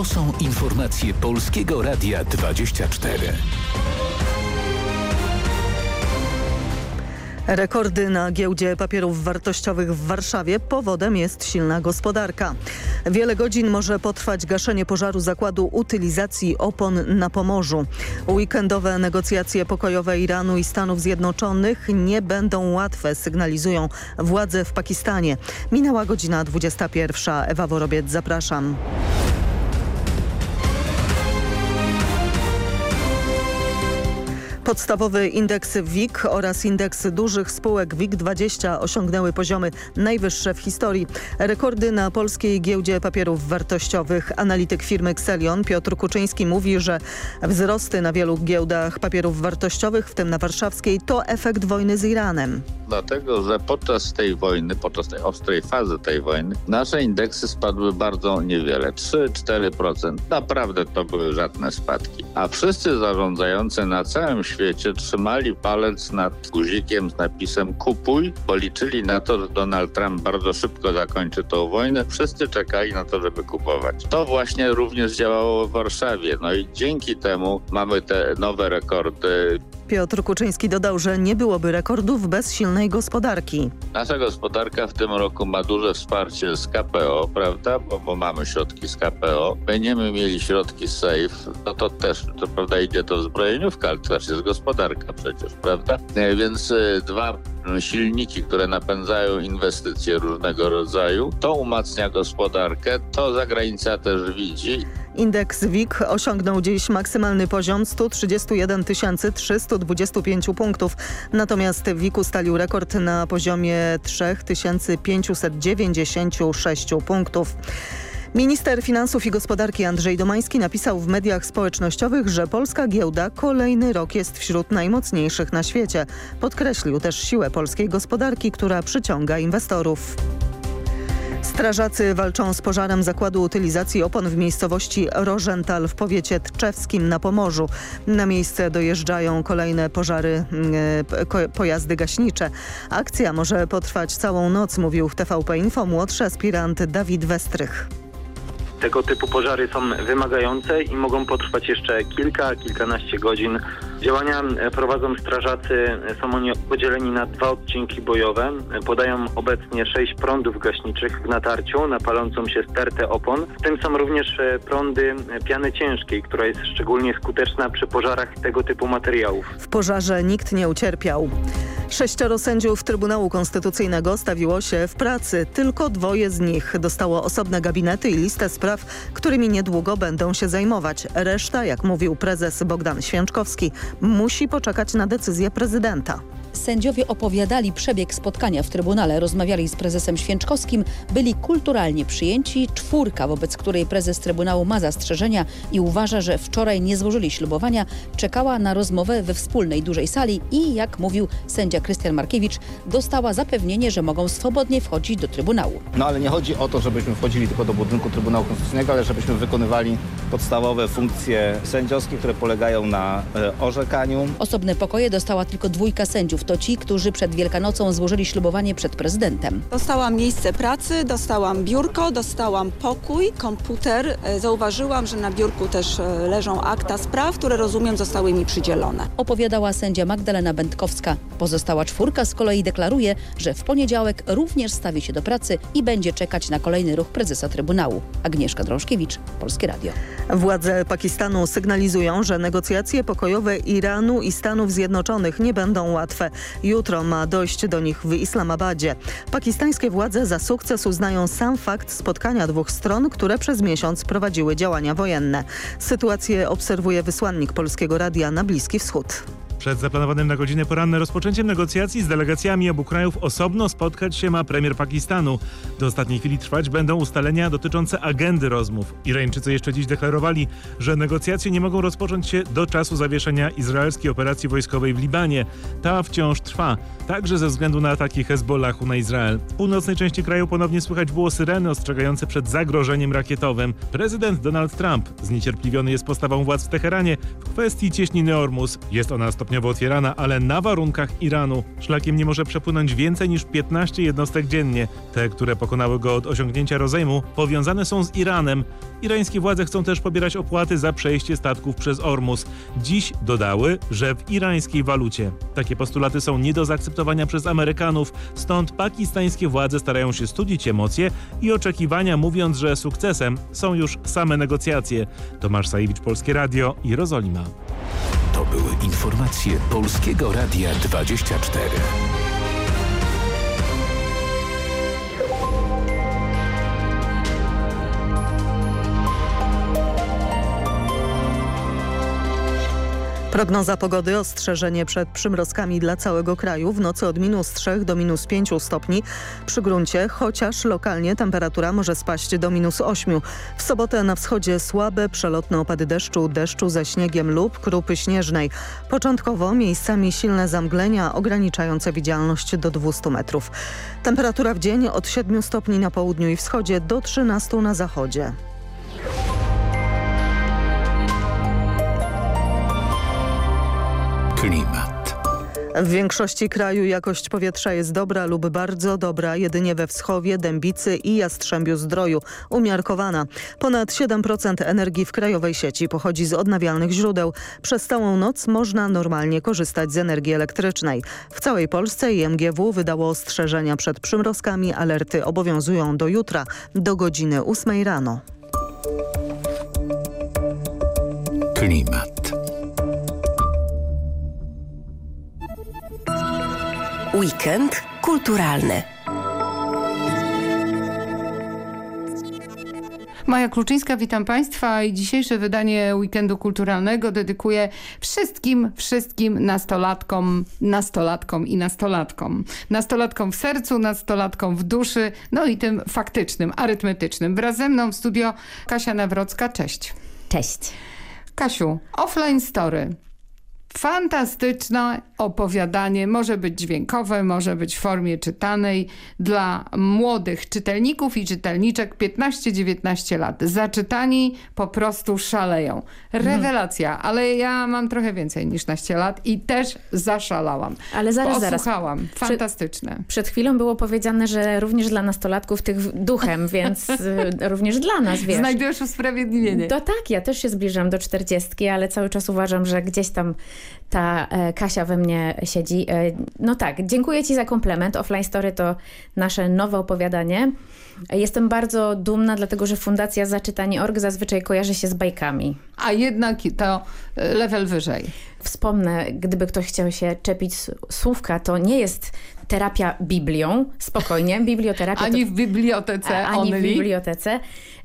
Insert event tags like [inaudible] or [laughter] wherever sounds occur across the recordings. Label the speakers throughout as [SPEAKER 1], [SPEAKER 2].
[SPEAKER 1] To są informacje Polskiego Radia 24.
[SPEAKER 2] Rekordy na giełdzie papierów wartościowych w Warszawie powodem jest silna gospodarka. Wiele godzin może potrwać gaszenie pożaru zakładu utylizacji opon na Pomorzu. Weekendowe negocjacje pokojowe Iranu i Stanów Zjednoczonych nie będą łatwe, sygnalizują władze w Pakistanie. Minęła godzina 21. Ewa Worobiec, zapraszam. Podstawowy indeks WIG oraz indeks dużych spółek WIG20 osiągnęły poziomy najwyższe w historii. Rekordy na polskiej giełdzie papierów wartościowych. Analityk firmy Xelion Piotr Kuczyński mówi, że wzrosty na wielu giełdach papierów wartościowych, w tym na warszawskiej, to efekt wojny z Iranem.
[SPEAKER 3] Dlatego, że podczas tej wojny, podczas tej ostrej fazy tej wojny, nasze indeksy spadły bardzo niewiele. 3-4%. Naprawdę to były żadne spadki. A wszyscy zarządzający na całym świecie trzymali palec nad guzikiem z napisem kupuj, bo liczyli na to, że Donald Trump bardzo szybko zakończy tą wojnę. Wszyscy czekali na to, żeby kupować. To właśnie również działało w Warszawie. No i dzięki temu mamy te nowe rekordy
[SPEAKER 2] Piotr Kuczyński dodał, że nie byłoby rekordów bez silnej gospodarki.
[SPEAKER 3] Nasza gospodarka w tym roku ma duże wsparcie z KPO, prawda, bo, bo mamy środki z KPO. Będziemy mieli środki z SAFE, no to też, to prawda, idzie to zbrojeniówka, ale też jest gospodarka przecież, prawda? E, więc e, dwa silniki, które napędzają inwestycje różnego rodzaju, to umacnia gospodarkę, to zagranica też widzi.
[SPEAKER 2] Indeks WIG osiągnął dziś maksymalny poziom 131 325 punktów. Natomiast WIG ustalił rekord na poziomie 3596 punktów. Minister Finansów i Gospodarki Andrzej Domański napisał w mediach społecznościowych, że polska giełda kolejny rok jest wśród najmocniejszych na świecie. Podkreślił też siłę polskiej gospodarki, która przyciąga inwestorów. Strażacy walczą z pożarem zakładu utylizacji opon w miejscowości Rożental w powiecie tczewskim na Pomorzu. Na miejsce dojeżdżają kolejne pożary, mm, pojazdy gaśnicze. Akcja może potrwać całą noc, mówił w TVP Info młodszy aspirant Dawid Westrych.
[SPEAKER 4] Tego typu pożary są wymagające i mogą potrwać jeszcze kilka, kilkanaście godzin. Działania prowadzą strażacy, są oni podzieleni na dwa odcinki bojowe. Podają obecnie sześć prądów gaśniczych w natarciu na palącą się stertę opon. W tym są również prądy piany ciężkiej, która jest szczególnie skuteczna przy pożarach tego typu materiałów.
[SPEAKER 2] W pożarze nikt nie ucierpiał. Sześcioro sędziów Trybunału Konstytucyjnego stawiło się w pracy. Tylko dwoje z nich dostało osobne gabinety i listę spraw, którymi niedługo będą się zajmować. Reszta, jak mówił prezes Bogdan Święczkowski, musi poczekać na decyzję prezydenta.
[SPEAKER 5] Sędziowie opowiadali przebieg spotkania w Trybunale, rozmawiali z prezesem Święczkowskim, byli kulturalnie przyjęci. Czwórka, wobec której prezes Trybunału ma zastrzeżenia i uważa, że wczoraj nie złożyli ślubowania, czekała na rozmowę we wspólnej dużej sali i, jak mówił sędzia Krystian Markiewicz, dostała zapewnienie, że mogą swobodnie wchodzić do Trybunału.
[SPEAKER 6] No ale nie chodzi o to, żebyśmy wchodzili tylko do budynku Trybunału Konstytucyjnego, ale żebyśmy wykonywali podstawowe funkcje sędziowskie, które polegają na e, orzekaniu.
[SPEAKER 5] Osobne pokoje dostała tylko dwójka sędziów to ci, którzy przed Wielkanocą złożyli ślubowanie przed prezydentem.
[SPEAKER 7] Dostałam miejsce pracy, dostałam biurko, dostałam pokój, komputer. E, zauważyłam, że na biurku też e, leżą akta spraw, które rozumiem zostały mi przydzielone.
[SPEAKER 5] Opowiadała sędzia Magdalena Będkowska. Pozostała czwórka z kolei deklaruje, że w poniedziałek również stawi się do pracy i będzie czekać na kolejny ruch prezesa Trybunału. Agnieszka Drążkiewicz, Polskie Radio.
[SPEAKER 2] Władze Pakistanu sygnalizują, że negocjacje pokojowe Iranu i Stanów Zjednoczonych nie będą łatwe. Jutro ma dojść do nich w Islamabadzie. Pakistańskie władze za sukces uznają sam fakt spotkania dwóch stron, które przez miesiąc prowadziły działania wojenne. Sytuację obserwuje wysłannik Polskiego Radia na Bliski Wschód.
[SPEAKER 8] Przed zaplanowanym na godzinę poranne rozpoczęciem negocjacji z delegacjami obu krajów osobno spotkać się ma premier Pakistanu. Do ostatniej chwili trwać będą ustalenia dotyczące agendy rozmów. Irańczycy jeszcze dziś deklarowali, że negocjacje nie mogą rozpocząć się do czasu zawieszenia izraelskiej operacji wojskowej w Libanie. Ta wciąż trwa, także ze względu na ataki Hezbollahu na Izrael. W północnej części kraju ponownie słychać było syreny ostrzegające przed zagrożeniem rakietowym. Prezydent Donald Trump zniecierpliwiony jest postawą władz w Teheranie w kwestii cieśniny Ormus. Jest ona 100 stopniowo otwierana, ale na warunkach Iranu. Szlakiem nie może przepłynąć więcej niż 15 jednostek dziennie. Te, które pokonały go od osiągnięcia rozejmu, powiązane są z Iranem. Irańskie władze chcą też pobierać opłaty za przejście statków przez Ormus. Dziś dodały, że w irańskiej walucie. Takie postulaty są nie do zaakceptowania przez Amerykanów, stąd pakistańskie władze starają się studzić emocje i oczekiwania, mówiąc, że sukcesem są już same negocjacje. Tomasz Sajewicz, Polskie Radio, Jerozolima.
[SPEAKER 1] To były informacje Polskiego Radia 24.
[SPEAKER 2] Prognoza pogody, ostrzeżenie przed przymrozkami dla całego kraju w nocy od minus 3 do minus 5 stopni przy gruncie, chociaż lokalnie temperatura może spaść do minus 8. W sobotę na wschodzie słabe, przelotne opady deszczu, deszczu ze śniegiem lub krupy śnieżnej. Początkowo miejscami silne zamglenia ograniczające widzialność do 200 metrów. Temperatura w dzień od 7 stopni na południu i wschodzie do 13 na zachodzie.
[SPEAKER 1] Klimat.
[SPEAKER 2] W większości kraju jakość powietrza jest dobra lub bardzo dobra, jedynie we Wschowie, Dębicy i Jastrzębiu Zdroju umiarkowana. Ponad 7% energii w krajowej sieci pochodzi z odnawialnych źródeł. Przez całą noc można normalnie korzystać z energii elektrycznej. W całej Polsce IMGW wydało ostrzeżenia przed przymrozkami. Alerty obowiązują do jutra, do godziny 8 rano.
[SPEAKER 1] Klimat.
[SPEAKER 9] Weekend kulturalny.
[SPEAKER 10] Maja Kluczyńska, witam Państwa i dzisiejsze wydanie Weekendu Kulturalnego dedykuję wszystkim, wszystkim nastolatkom, nastolatkom i nastolatkom. Nastolatkom w sercu, nastolatkom w duszy, no i tym faktycznym, arytmetycznym. Wraz ze mną w studio Kasia Nawrocka, cześć.
[SPEAKER 11] Cześć.
[SPEAKER 10] Kasiu, offline story. Fantastyczne opowiadanie, może być dźwiękowe, może być w formie czytanej dla młodych czytelników i czytelniczek 15-19 lat. Zaczytani po prostu szaleją. Rewelacja, mhm. ale ja mam trochę więcej niż 19 lat i też zaszalałam.
[SPEAKER 11] Ale zaraz, zaraz.
[SPEAKER 10] Słuchałam. Fantastyczne.
[SPEAKER 11] Przed, przed, chwilą było powiedziane, że również dla nastolatków tych duchem, więc y, [laughs] również dla nas, wiesz.
[SPEAKER 10] Znajdujesz usprawiedliwienie.
[SPEAKER 11] To tak, ja też się zbliżam do 40, ale cały czas uważam, że gdzieś tam ta e, Kasia we mnie siedzi. E, no tak, dziękuję Ci za komplement. Offline Story to nasze nowe opowiadanie. Jestem bardzo dumna, dlatego że Fundacja Zaczytanie.org zazwyczaj kojarzy się z bajkami.
[SPEAKER 10] A jednak to e, level wyżej.
[SPEAKER 11] Wspomnę, gdyby ktoś chciał się czepić słówka, to nie jest terapia Biblią, spokojnie, [laughs] biblioterapia.
[SPEAKER 10] Ani w bibliotece
[SPEAKER 11] Ani only. w bibliotece.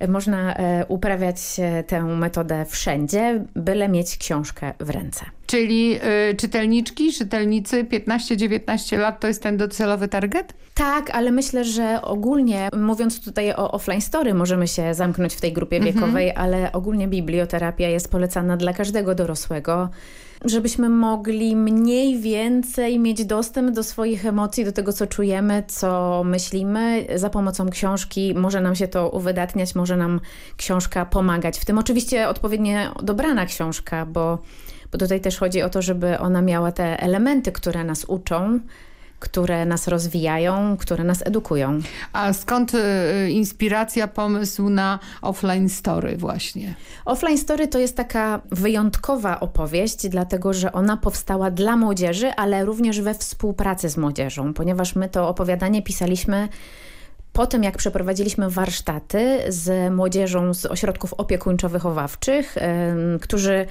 [SPEAKER 11] Można e, uprawiać e, tę metodę wszędzie, byle mieć książkę w ręce.
[SPEAKER 10] Czyli y, czytelniczki, czytelnicy 15-19 lat to jest ten docelowy target?
[SPEAKER 11] Tak, ale myślę, że ogólnie, mówiąc tutaj o offline story, możemy się zamknąć w tej grupie mhm. wiekowej, ale ogólnie biblioterapia jest polecana dla każdego dorosłego żebyśmy mogli mniej więcej mieć dostęp do swoich emocji, do tego, co czujemy, co myślimy. Za pomocą książki może nam się to uwydatniać, może nam książka pomagać. W tym oczywiście odpowiednio dobrana książka, bo, bo tutaj też chodzi o to, żeby ona miała te elementy, które nas uczą, które nas rozwijają, które nas edukują.
[SPEAKER 10] A skąd y, inspiracja, pomysł na offline story właśnie?
[SPEAKER 11] Offline story to jest taka wyjątkowa opowieść, dlatego że ona powstała dla młodzieży, ale również we współpracy z młodzieżą, ponieważ my to opowiadanie pisaliśmy po tym, jak przeprowadziliśmy warsztaty z młodzieżą z ośrodków opiekuńczo-wychowawczych, yy, którzy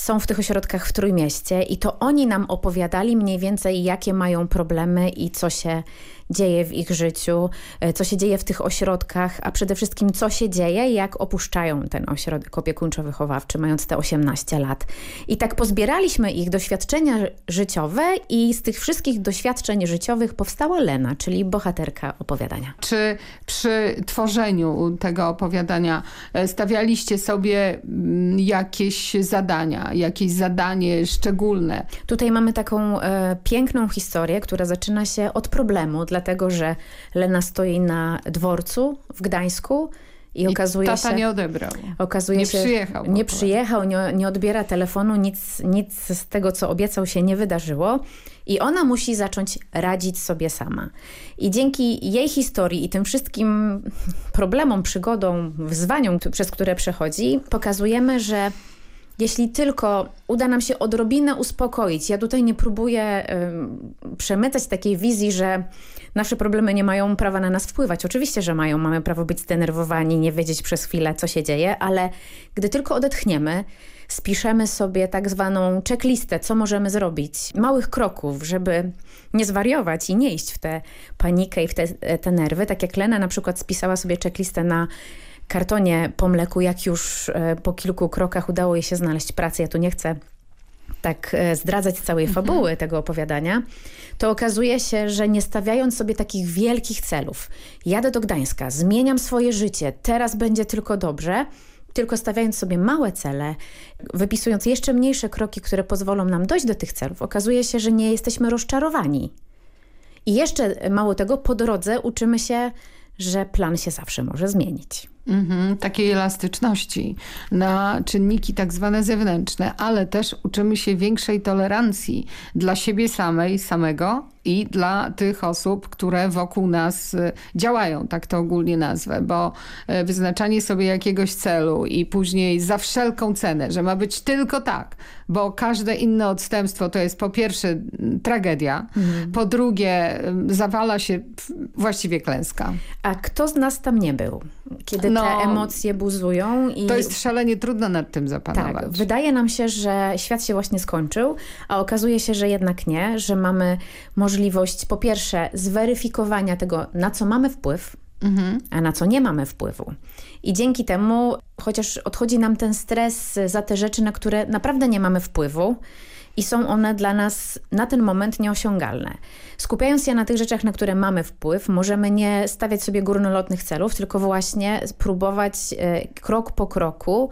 [SPEAKER 11] są w tych ośrodkach w Trójmieście i to oni nam opowiadali mniej więcej, jakie mają problemy i co się dzieje w ich życiu, e, co się dzieje w tych ośrodkach, a przede wszystkim co się dzieje, jak opuszczają ten ośrodek opiekuńczo-wychowawczy, mając te 18 lat. I tak pozbieraliśmy ich doświadczenia życiowe i z tych wszystkich doświadczeń życiowych powstała Lena, czyli bohaterka opowiadania.
[SPEAKER 10] Czy przy tworzeniu tego opowiadania e, stawialiście sobie mm, jakieś zadania, jakieś zadanie szczególne?
[SPEAKER 11] Tutaj mamy taką e, piękną historię, która zaczyna się od problemu, dla dlatego że Lena stoi na dworcu w Gdańsku I, okazuje
[SPEAKER 10] tata
[SPEAKER 11] się,
[SPEAKER 10] nie odebrał.
[SPEAKER 11] Okazuje
[SPEAKER 10] nie
[SPEAKER 11] się,
[SPEAKER 10] przyjechał.
[SPEAKER 11] Nie przyjechał, nie, nie odbiera telefonu, nic, nic z tego, co obiecał się nie wydarzyło. I ona musi zacząć radzić sobie sama. I dzięki jej historii i tym wszystkim problemom, przygodom, wyzwaniom, przez które przechodzi, pokazujemy, że jeśli tylko uda nam się odrobinę uspokoić, ja tutaj nie próbuję y, przemycać takiej wizji, że nasze problemy nie mają prawa na nas wpływać. Oczywiście, że mają. Mamy prawo być zdenerwowani, nie wiedzieć przez chwilę, co się dzieje, ale gdy tylko odetchniemy, spiszemy sobie tak zwaną checklistę, co możemy zrobić, małych kroków, żeby nie zwariować i nie iść w tę panikę i w te, te nerwy. Tak jak Lena na przykład spisała sobie checklistę na kartonie po mleku, jak już e, po kilku krokach udało jej się znaleźć pracę. Ja tu nie chcę tak e, zdradzać całej mhm. fabuły tego opowiadania, to okazuje się, że nie stawiając sobie takich wielkich celów, jadę do Gdańska, zmieniam swoje życie, teraz będzie tylko dobrze, tylko stawiając sobie małe cele, wypisując jeszcze mniejsze kroki, które pozwolą nam dojść do tych celów, okazuje się, że nie jesteśmy rozczarowani. I jeszcze mało tego, po drodze uczymy się, że plan się zawsze może zmienić.
[SPEAKER 10] Mhm, takiej elastyczności na czynniki tak zwane zewnętrzne, ale też uczymy się większej tolerancji dla siebie samej, samego i dla tych osób, które wokół nas y, działają, tak to ogólnie nazwę, bo y, wyznaczanie sobie jakiegoś celu i później za wszelką cenę, że ma być tylko tak, bo każde inne odstępstwo to jest po pierwsze tragedia, mhm. po drugie zawala się właściwie klęska.
[SPEAKER 11] A kto z nas tam nie był? Kiedy no, te emocje buzują. I...
[SPEAKER 10] To jest szalenie trudno nad tym zapanować.
[SPEAKER 11] Tak, wydaje nam się, że świat się właśnie skończył, a okazuje się, że jednak nie, że mamy możliwość po pierwsze zweryfikowania tego, na co mamy wpływ, mhm. a na co nie mamy wpływu. I dzięki temu, chociaż odchodzi nam ten stres za te rzeczy, na które naprawdę nie mamy wpływu, i są one dla nas na ten moment nieosiągalne. Skupiając się na tych rzeczach, na które mamy wpływ, możemy nie stawiać sobie górnolotnych celów, tylko właśnie próbować e, krok po kroku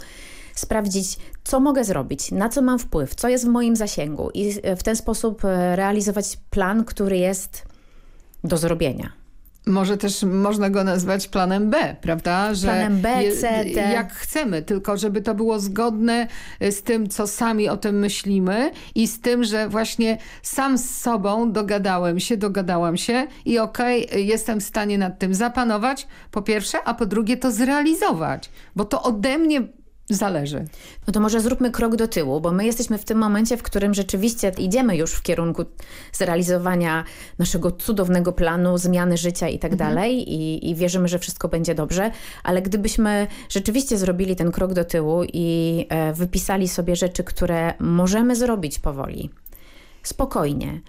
[SPEAKER 11] sprawdzić, co mogę zrobić, na co mam wpływ, co jest w moim zasięgu i e, w ten sposób e, realizować plan, który jest do zrobienia.
[SPEAKER 10] Może też można go nazwać planem B, prawda?
[SPEAKER 11] Że planem B, C, D.
[SPEAKER 10] Jak chcemy, tylko żeby to było zgodne y, z tym, co sami o tym myślimy i z tym, że właśnie sam z sobą dogadałem się, dogadałam się i okej, okay, jestem w stanie nad tym zapanować, po pierwsze, a po drugie to zrealizować, bo to ode mnie Zależy.
[SPEAKER 11] No to może zróbmy krok do tyłu, bo my jesteśmy w tym momencie, w którym rzeczywiście idziemy już w kierunku zrealizowania naszego cudownego planu, zmiany życia i tak mhm. dalej i, i wierzymy, że wszystko będzie dobrze, ale gdybyśmy rzeczywiście zrobili ten krok do tyłu i e, wypisali sobie rzeczy, które możemy zrobić powoli, spokojnie,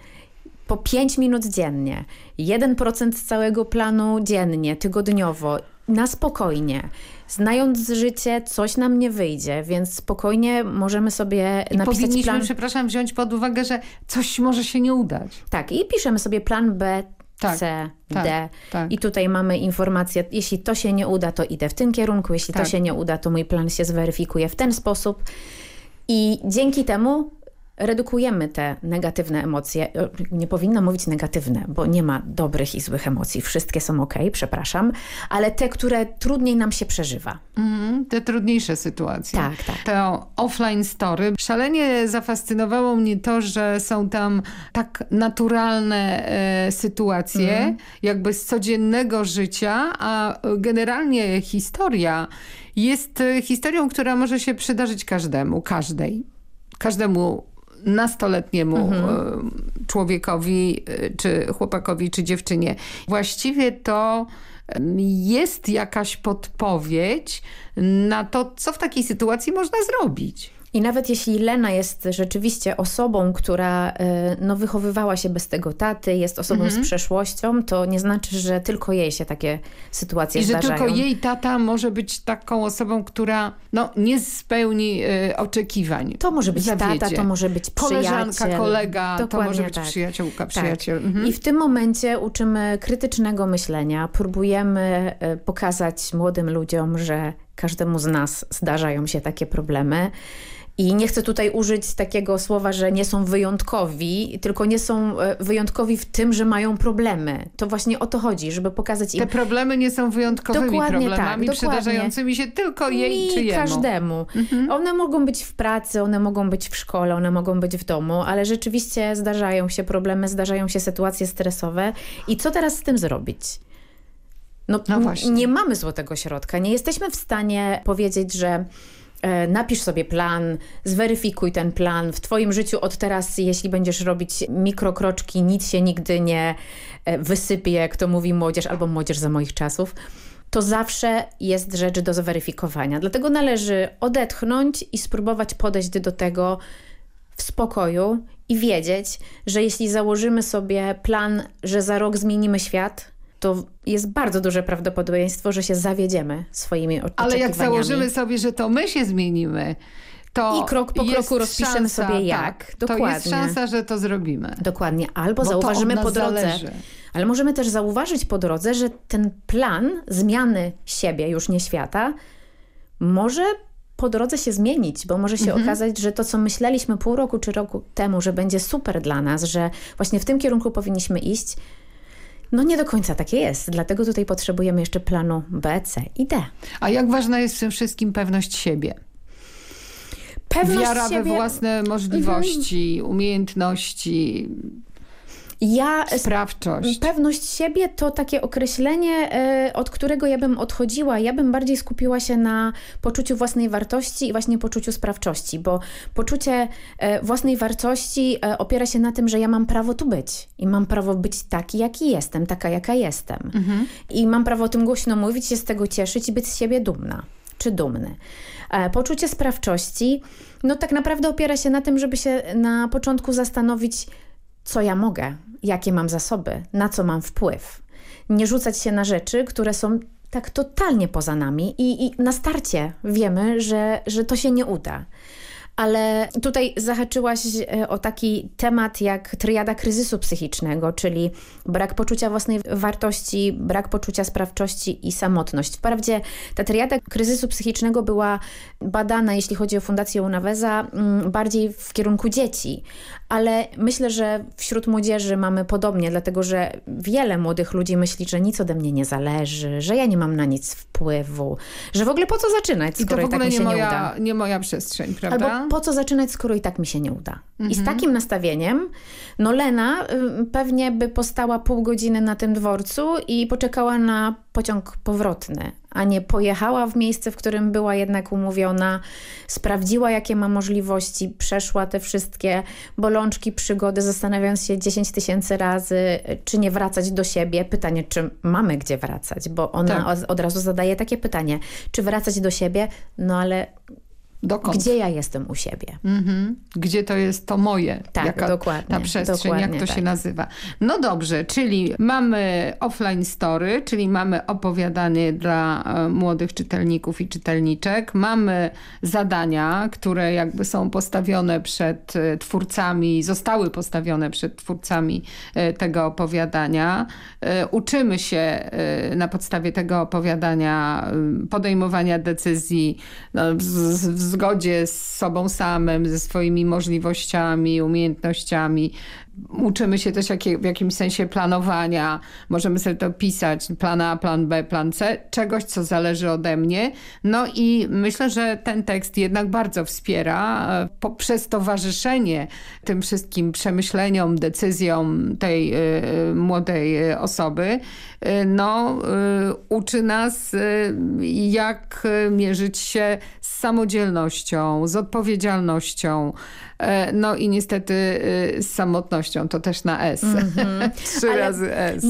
[SPEAKER 11] po 5 minut dziennie, 1% całego planu dziennie, tygodniowo, na spokojnie znając życie, coś nam nie wyjdzie, więc spokojnie możemy sobie I napisać
[SPEAKER 10] powinniśmy,
[SPEAKER 11] plan.
[SPEAKER 10] przepraszam, wziąć pod uwagę, że coś może się nie udać.
[SPEAKER 11] Tak, i piszemy sobie plan B, tak, C, tak, D. Tak. I tutaj mamy informację, jeśli to się nie uda, to idę w tym kierunku, jeśli to tak. się nie uda, to mój plan się zweryfikuje w ten sposób. I dzięki temu redukujemy te negatywne emocje. Nie powinno mówić negatywne, bo nie ma dobrych i złych emocji. Wszystkie są ok, przepraszam, ale te, które trudniej nam się przeżywa.
[SPEAKER 10] Mm, te trudniejsze sytuacje.
[SPEAKER 11] Tak, tak.
[SPEAKER 10] To offline story. Szalenie zafascynowało mnie to, że są tam tak naturalne e, sytuacje, mm. jakby z codziennego życia, a generalnie historia jest e, historią, która może się przydarzyć każdemu, każdej każdemu nastoletniemu mhm. E, człowiekowi, e, czy chłopakowi, czy dziewczynie. Właściwie to jest jakaś podpowiedź na to, co w takiej sytuacji można zrobić.
[SPEAKER 11] I nawet jeśli Lena jest rzeczywiście osobą, która e, no, wychowywała się bez tego taty, jest osobą mhm. z przeszłością, to nie znaczy, że tylko jej się takie sytuacje
[SPEAKER 10] I
[SPEAKER 11] zdarzają.
[SPEAKER 10] I że tylko jej tata może być taką osobą, która no, nie spełni y, oczekiwań.
[SPEAKER 11] To może być zawiedzie. tata, to może być przyjaciel.
[SPEAKER 10] Koleżanka, kolega, Dokładnie to może być tak. przyjaciółka, tak. przyjaciel. Tak. Mhm.
[SPEAKER 11] I w tym momencie uczymy krytycznego myślenia, próbujemy y, pokazać młodym ludziom, że każdemu z nas zdarzają się takie problemy I nie chcę tutaj użyć takiego słowa, że nie są wyjątkowi, tylko nie są e, wyjątkowi w tym, że mają problemy. To właśnie o to chodzi, żeby pokazać im...
[SPEAKER 10] Te problemy nie są wyjątkowymi
[SPEAKER 11] Dokładnie
[SPEAKER 10] problemami
[SPEAKER 11] tak,
[SPEAKER 10] przydarzającymi się tylko jej
[SPEAKER 11] Mi
[SPEAKER 10] czy jemu.
[SPEAKER 11] każdemu. One mogą być w pracy, one mogą być w szkole, one mogą być w domu, ale rzeczywiście zdarzają się problemy, zdarzają się sytuacje stresowe. I co teraz z tym zrobić? No,
[SPEAKER 10] No
[SPEAKER 11] nie mamy złotego środka. Nie jesteśmy w stanie powiedzieć, że napisz sobie plan, zweryfikuj ten plan. W twoim życiu od teraz, jeśli będziesz robić mikrokroczki, nic się nigdy nie e, wysypie, jak to mówi młodzież albo młodzież za moich czasów. To zawsze jest rzecz do zweryfikowania. Dlatego należy odetchnąć i spróbować podejść do tego w spokoju i wiedzieć, że jeśli założymy sobie plan, że za rok zmienimy świat, to jest bardzo duże prawdopodobieństwo, że się zawiedziemy swoimi o-
[SPEAKER 10] Ale jak
[SPEAKER 11] oczekiwaniami.
[SPEAKER 10] założymy sobie, że to my się zmienimy, to
[SPEAKER 11] I krok po kroku rozpiszemy
[SPEAKER 10] szansa,
[SPEAKER 11] sobie jak.
[SPEAKER 10] Tak, To
[SPEAKER 11] Dokładnie.
[SPEAKER 10] jest szansa, że to zrobimy.
[SPEAKER 11] Dokładnie. Albo
[SPEAKER 10] Bo to
[SPEAKER 11] zauważymy po drodze.
[SPEAKER 10] zależy.
[SPEAKER 11] Ale możemy też zauważyć po drodze, że ten plan zmiany siebie, już nie świata, może po drodze się zmienić, bo może się
[SPEAKER 10] Mhm.
[SPEAKER 11] okazać, że to, co myśleliśmy pół roku czy roku temu, że będzie super dla nas, że właśnie w tym kierunku powinniśmy iść, no nie do końca takie jest. Dlatego tutaj potrzebujemy jeszcze planu B, C i D.
[SPEAKER 10] A jak ważna jest w tym wszystkim pewność siebie?
[SPEAKER 11] Pewność
[SPEAKER 10] Wiara
[SPEAKER 11] siebie... Mhm.
[SPEAKER 10] we własne możliwości, umiejętności,
[SPEAKER 11] Ja
[SPEAKER 10] sprawczość.
[SPEAKER 11] Pewność siebie to takie określenie, e, od którego ja bym odchodziła. Ja bym bardziej skupiła się na poczuciu własnej wartości i właśnie poczuciu sprawczości, bo poczucie e, własnej wartości e, opiera się na tym, że ja mam prawo tu być i mam prawo być taki, jaki jestem, taka, jaka jestem. I mam prawo o tym głośno mówić, się z tego cieszyć i być z siebie dumna czy dumny. Poczucie sprawczości, no tak naprawdę opiera się na tym, żeby się na początku zastanowić, co ja mogę, jakie mam zasoby, na co mam wpływ. Nie rzucać się na rzeczy, które są tak totalnie poza nami i, i na starcie wiemy, że, że to się nie uda. Ale tutaj zahaczyłaś e, o taki temat jak triada kryzysu psychicznego, czyli brak poczucia własnej wartości, brak poczucia sprawczości i samotność. Wprawdzie ta triada kryzysu psychicznego była badana, jeśli chodzi o Fundację Unaweza, mm, bardziej w kierunku dzieci, ale myślę, że wśród młodzieży mamy podobnie, dlatego że wiele młodych ludzi myśli, że nic ode mnie nie zależy, że ja nie mam na nic wpływu, że w ogóle po co zaczynać,
[SPEAKER 10] I to
[SPEAKER 11] skoro
[SPEAKER 10] w
[SPEAKER 11] i tak
[SPEAKER 10] ogóle
[SPEAKER 11] mi
[SPEAKER 10] nie
[SPEAKER 11] się nie
[SPEAKER 10] moja,
[SPEAKER 11] uda.
[SPEAKER 10] nie moja przestrzeń, prawda?
[SPEAKER 11] Albo po co zaczynać, skoro i tak mi się nie uda. I
[SPEAKER 10] Mhm.
[SPEAKER 11] z takim nastawieniem, no Lena pewnie by postała pół godziny na tym dworcu i poczekała na pociąg powrotny, a nie pojechała w miejsce, w którym była jednak umówiona, sprawdziła jakie ma możliwości, przeszła te wszystkie bolączki, przygody, zastanawiając się 10 tysięcy razy, czy nie wracać do siebie. Pytanie, czy mamy gdzie wracać, bo ona
[SPEAKER 10] Tak.
[SPEAKER 11] od, od razu zadaje takie pytanie, czy wracać do siebie, no ale
[SPEAKER 10] Dokąd?
[SPEAKER 11] gdzie ja jestem u siebie?
[SPEAKER 10] Mhm. Gdzie to jest to moje?
[SPEAKER 11] Tak,
[SPEAKER 10] Jaka
[SPEAKER 11] dokładnie,
[SPEAKER 10] Ta przestrzeń,
[SPEAKER 11] dokładnie
[SPEAKER 10] jak to się
[SPEAKER 11] tak.
[SPEAKER 10] nazywa. No dobrze, czyli mamy offline story, czyli mamy opowiadanie dla e, młodych czytelników i czytelniczek. Mamy zadania, które jakby są postawione przed e, twórcami, zostały postawione przed twórcami e, tego opowiadania. Uczymy się na podstawie tego opowiadania podejmowania decyzji no, w, w zgodzie z sobą samym, ze swoimi możliwościami, umiejętnościami. Uczymy się też jakie, w jakimś sensie planowania. Możemy sobie to pisać, plan A, plan B, plan C, czegoś, co zależy ode mnie. No i myślę, że ten tekst jednak bardzo wspiera e, poprzez towarzyszenie tym wszystkim przemyśleniom, decyzjom tej e, młodej e, osoby. E, no, e, uczy nas, jak mierzyć się z samodzielnością, z odpowiedzialnością, no i niestety e, z samotnością, to też na S. [laughs] Trzy
[SPEAKER 11] Ale-
[SPEAKER 10] razy S.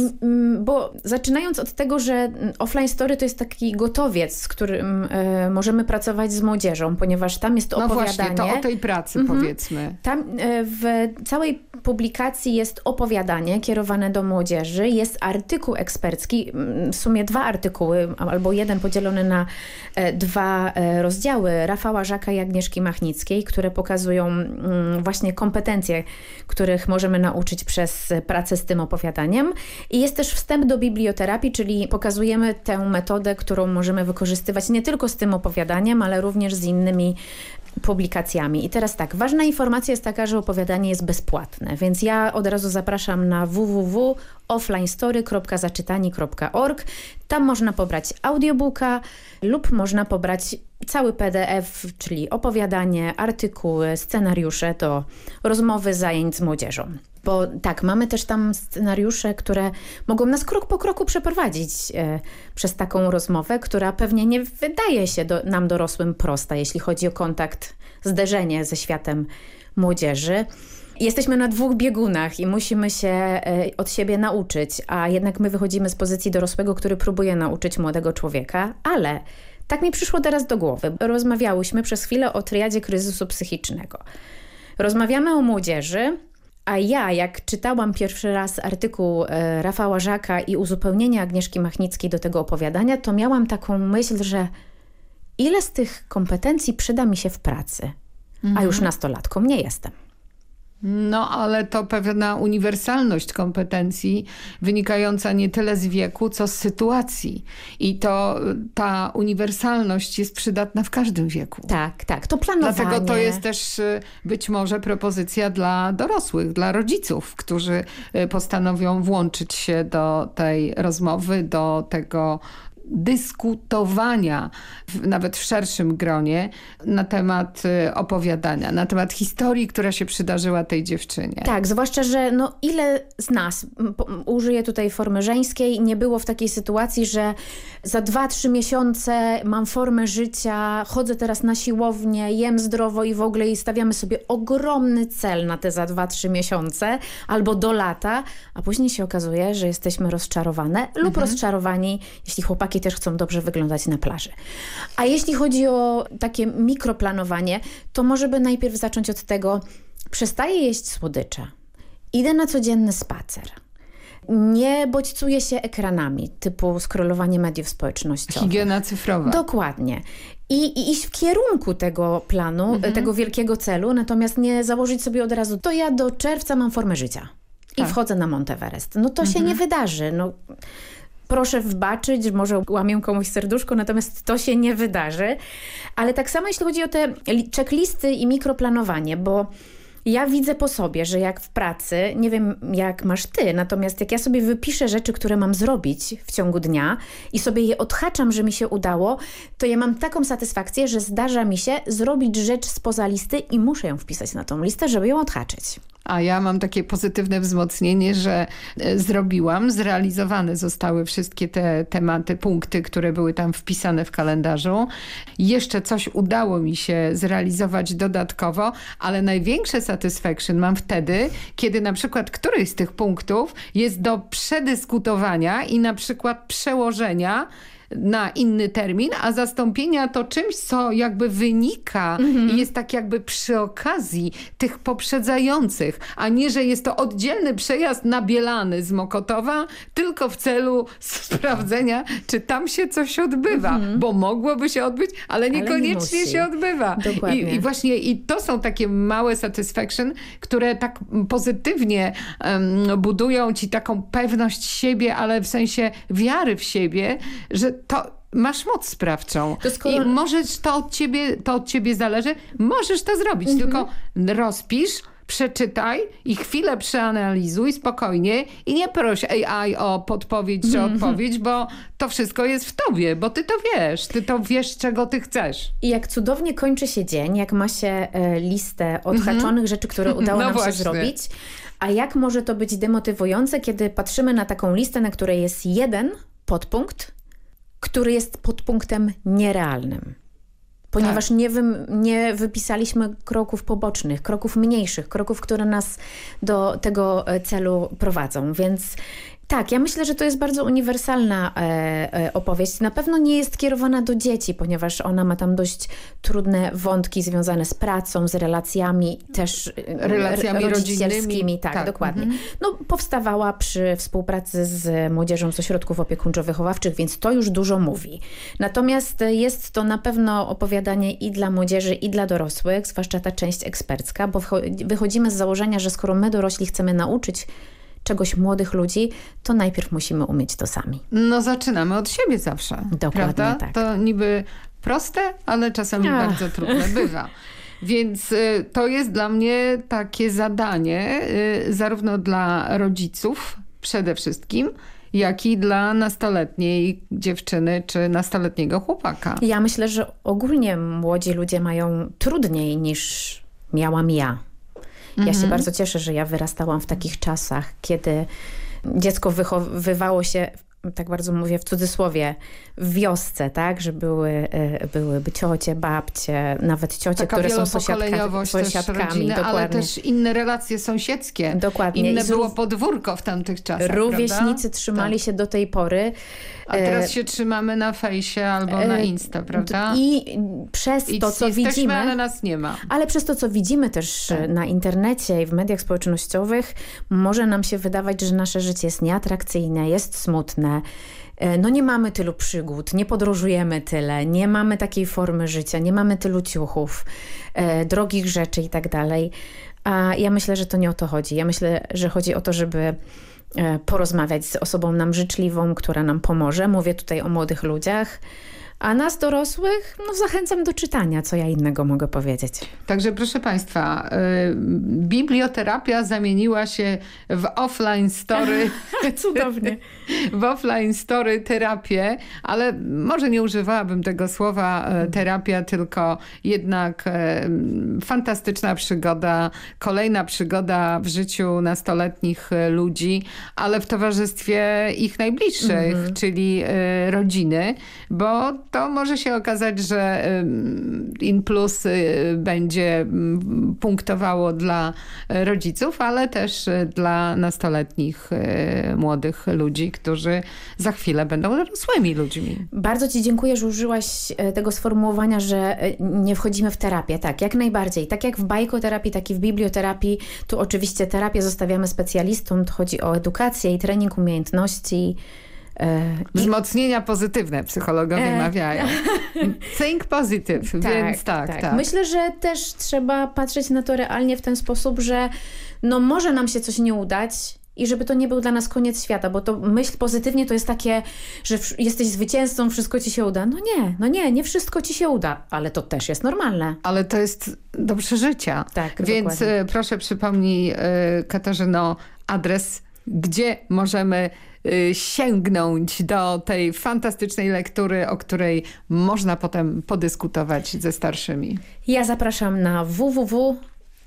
[SPEAKER 11] Bo zaczynając od tego, że mm, offline story to jest taki gotowiec, z którym e, możemy pracować z młodzieżą, ponieważ tam jest
[SPEAKER 10] No
[SPEAKER 11] opowiadanie.
[SPEAKER 10] właśnie, to o tej pracy
[SPEAKER 11] Mhm.
[SPEAKER 10] powiedzmy.
[SPEAKER 11] Tam e, w całej publikacji jest opowiadanie kierowane do młodzieży, jest artykuł ekspercki, mm, w sumie dwa artykuły, albo jeden podzielony na e, dwa e, rozdziały Rafała Żaka i Agnieszki Machnickiej, które pokazują mm, właśnie kompetencje, których możemy nauczyć przez pracę z tym opowiadaniem. I jest też wstęp do biblioterapii, czyli pokazujemy tę metodę, którą możemy wykorzystywać nie tylko z tym opowiadaniem, ale również z innymi publikacjami. I teraz tak, ważna informacja jest taka, że opowiadanie jest bezpłatne, więc ja od razu zapraszam na www.offlinestory.zaczytani.org. Tam można pobrać audiobooka lub można pobrać cały PDF, czyli opowiadanie, artykuły, scenariusze do rozmowy, zajęć z młodzieżą. Bo tak, mamy też tam scenariusze, które mogą nas krok po kroku przeprowadzić e, przez taką rozmowę, która pewnie nie wydaje się do, nam dorosłym prosta, jeśli chodzi o kontakt, zderzenie ze światem młodzieży. Jesteśmy na dwóch biegunach i musimy się e, od siebie nauczyć, a jednak my wychodzimy z pozycji dorosłego, który próbuje nauczyć młodego człowieka, ale tak mi przyszło teraz do głowy. Rozmawiałyśmy przez chwilę o triadzie kryzysu psychicznego. Rozmawiamy o młodzieży, a ja, jak czytałam pierwszy raz artykuł e, Rafała Żaka i uzupełnienie Agnieszki Machnickiej do tego opowiadania, to miałam taką myśl, że ile z tych kompetencji przyda mi się w pracy, mhm. a już mhm. nastolatką nie jestem.
[SPEAKER 10] No, ale to pewna uniwersalność kompetencji wynikająca nie tyle z wieku, co z sytuacji. I to ta uniwersalność jest przydatna w każdym wieku.
[SPEAKER 11] Tak, tak. To planowanie.
[SPEAKER 10] Dlatego to jest też y, być może propozycja dla dorosłych, dla rodziców, którzy y, postanowią włączyć się do tej rozmowy, do tego dyskutowania, nawet w szerszym gronie, na temat y, opowiadania, na temat historii, która się przydarzyła tej dziewczynie.
[SPEAKER 11] Tak, zwłaszcza, że no ile z nas, użyję tutaj formy żeńskiej, nie było w takiej sytuacji, że za dwa, trzy miesiące mam formę życia, chodzę teraz na siłownię, jem zdrowo i w ogóle i stawiamy sobie ogromny cel na te za dwa, trzy miesiące albo do lata, a później się okazuje, że jesteśmy rozczarowane lub mhm. rozczarowani, jeśli chłopaki też chcą dobrze wyglądać na plaży. A jeśli chodzi o takie mikroplanowanie, to może by najpierw zacząć od tego, przestaję jeść słodycze, idę na codzienny spacer, nie bodźcuję się ekranami, typu scrollowanie mediów społecznościowych.
[SPEAKER 10] Higiena cyfrowa.
[SPEAKER 11] Dokładnie. I, i iść w kierunku tego planu, mhm. tego wielkiego celu, natomiast nie założyć sobie od razu, to ja do czerwca mam formę życia i tak. wchodzę na Monteverest. No to mhm. się nie wydarzy. No, proszę wybaczyć, może łamię komuś serduszko, natomiast to się nie wydarzy. Ale tak samo jeśli chodzi o te checklisty i mikroplanowanie, bo ja widzę po sobie, że jak w pracy, nie wiem jak masz ty, natomiast jak ja sobie wypiszę rzeczy, które mam zrobić w ciągu dnia i sobie je odhaczam, że mi się udało, to ja mam taką satysfakcję, że zdarza mi się zrobić rzecz spoza listy i muszę ją wpisać na tą listę, żeby ją odhaczyć.
[SPEAKER 10] A ja mam takie pozytywne wzmocnienie, że e, zrobiłam, zrealizowane zostały wszystkie te tematy, punkty, które były tam wpisane w kalendarzu. Jeszcze coś udało mi się zrealizować dodatkowo, ale największe satisfaction mam wtedy, kiedy na przykład któryś z tych punktów jest do przedyskutowania i na przykład przełożenia na inny termin, a zastąpienia to czymś, co jakby wynika mhm. i jest tak jakby przy okazji tych poprzedzających, a nie, że jest to oddzielny przejazd na Bielany z Mokotowa, tylko w celu [laughs] sprawdzenia, czy tam się coś odbywa, mhm. bo mogłoby się odbyć, ale niekoniecznie ale nie się odbywa. I, I, właśnie i to są takie małe satisfaction, które tak pozytywnie um, budują ci taką pewność siebie, ale w sensie wiary w siebie, że to masz moc sprawczą skoro... i możesz, to od ciebie, to od ciebie zależy, możesz to zrobić, mhm. tylko rozpisz, przeczytaj i chwilę przeanalizuj spokojnie i nie proś AI o podpowiedź czy mhm. odpowiedź, bo to wszystko jest w tobie, bo ty to wiesz, ty to wiesz, czego ty chcesz.
[SPEAKER 11] I jak cudownie kończy się dzień, jak ma się e, listę odhaczonych mhm. rzeczy, które [laughs] udało no nam właśnie. się zrobić, a jak może to być demotywujące, kiedy patrzymy na taką listę, na której jest jeden podpunkt, który jest podpunktem nierealnym. Ponieważ tak. nie, wy, nie wypisaliśmy kroków pobocznych, kroków mniejszych, kroków, które nas do tego e, celu prowadzą. Więc tak, ja myślę, że to jest bardzo uniwersalna e, e, opowieść. Na pewno nie jest kierowana do dzieci, ponieważ ona ma tam dość trudne wątki związane z pracą, z relacjami, też
[SPEAKER 10] e, relacjami rodzicielskimi.
[SPEAKER 11] Tak, tak, dokładnie. Mhm. No, powstawała przy współpracy z młodzieżą z ośrodków opiekuńczo-wychowawczych, więc to już dużo mówi. Natomiast jest to na pewno opowiadanie i dla młodzieży, i dla dorosłych, zwłaszcza ta część ekspercka, bo wychodzimy z założenia, że skoro my dorośli chcemy nauczyć czegoś młodych ludzi, to najpierw musimy umieć to sami.
[SPEAKER 10] No zaczynamy od siebie zawsze.
[SPEAKER 11] Dokładnie
[SPEAKER 10] prawda?
[SPEAKER 11] tak.
[SPEAKER 10] To niby proste, ale czasami Ach. bardzo trudne bywa. Więc y, to jest dla mnie takie zadanie, y, zarówno dla rodziców przede wszystkim, jak i dla nastoletniej dziewczyny czy nastoletniego chłopaka.
[SPEAKER 11] Ja myślę, że ogólnie młodzi ludzie mają trudniej niż miałam ja. Ja się
[SPEAKER 10] Mhm.
[SPEAKER 11] bardzo cieszę, że ja wyrastałam w takich czasach, kiedy dziecko wychowywało się, tak bardzo mówię w cudzysłowie, w wiosce, tak? Że były, e, byłyby ciocie, babcie, nawet ciocie,
[SPEAKER 10] Taka
[SPEAKER 11] które są sąsiadka, sąsiadkami.
[SPEAKER 10] rodziny, ale
[SPEAKER 11] dokładnie.
[SPEAKER 10] też inne relacje sąsiedzkie.
[SPEAKER 11] Dokładnie.
[SPEAKER 10] Inne było podwórko w tamtych czasach, prawda?
[SPEAKER 11] Rówieśnicy trzymali się do tej pory.
[SPEAKER 10] A teraz
[SPEAKER 11] E,
[SPEAKER 10] się trzymamy na fejsie albo na
[SPEAKER 11] e,
[SPEAKER 10] Insta, prawda?
[SPEAKER 11] I przez
[SPEAKER 10] I
[SPEAKER 11] to, co
[SPEAKER 10] jesteśmy,
[SPEAKER 11] widzimy...
[SPEAKER 10] ale nas nie ma.
[SPEAKER 11] Ale przez to, co widzimy też
[SPEAKER 10] Tak.
[SPEAKER 11] na internecie i w mediach społecznościowych, może nam się wydawać, że nasze życie jest nieatrakcyjne, jest smutne. E, No nie mamy tylu przygód, nie podróżujemy tyle, nie mamy takiej formy życia, nie mamy tylu ciuchów, e, drogich rzeczy i tak dalej. A ja myślę, że to nie o to chodzi. Ja myślę, że chodzi o to, żeby porozmawiać z osobą nam życzliwą, która nam pomoże. Mówię tutaj o młodych ludziach. A nas dorosłych, no zachęcam do czytania, co ja innego mogę powiedzieć.
[SPEAKER 10] Także proszę Państwa, y, biblioterapia zamieniła się w offline story. [laughs]
[SPEAKER 11] Cudownie.
[SPEAKER 10] w offline story terapię, ale może nie używałabym tego słowa e, terapia, tylko jednak e, fantastyczna przygoda, kolejna przygoda w życiu nastoletnich e, ludzi, ale w towarzystwie ich najbliższych,
[SPEAKER 11] Mhm.
[SPEAKER 10] czyli e, rodziny, bo to może się okazać, że in plus y, będzie mm, punktowało dla rodziców, ale też e, dla nastoletnich e, młodych ludzi, którzy za chwilę będą dorosłymi ludźmi.
[SPEAKER 11] Bardzo Ci dziękuję, że użyłaś e, tego sformułowania, że e, nie wchodzimy w terapię. Tak, jak najbardziej. Tak jak w bajkoterapii, tak i w biblioterapii. Tu oczywiście terapię zostawiamy specjalistom. Tu chodzi o edukację i trening umiejętności. E,
[SPEAKER 10] Wzmocnienia pozytywne psychologowie
[SPEAKER 11] E.
[SPEAKER 10] mawiają. Think positive, więc tak, tak.
[SPEAKER 11] Myślę, że też trzeba patrzeć na to realnie w ten sposób, że no może nam się coś nie udać i żeby to nie był dla nas koniec świata, bo to myśl pozytywnie to jest takie, że jesteś zwycięzcą, wszystko ci się uda. No nie, no nie, nie wszystko ci się uda, ale to też jest normalne.
[SPEAKER 10] Ale to jest do przeżycia.
[SPEAKER 11] Tak,
[SPEAKER 10] Więc
[SPEAKER 11] dokładnie.
[SPEAKER 10] e, proszę przypomnij, Katarzyno, adres, gdzie możemy sięgnąć do tej fantastycznej lektury, o której można potem podyskutować ze starszymi.
[SPEAKER 11] Ja zapraszam na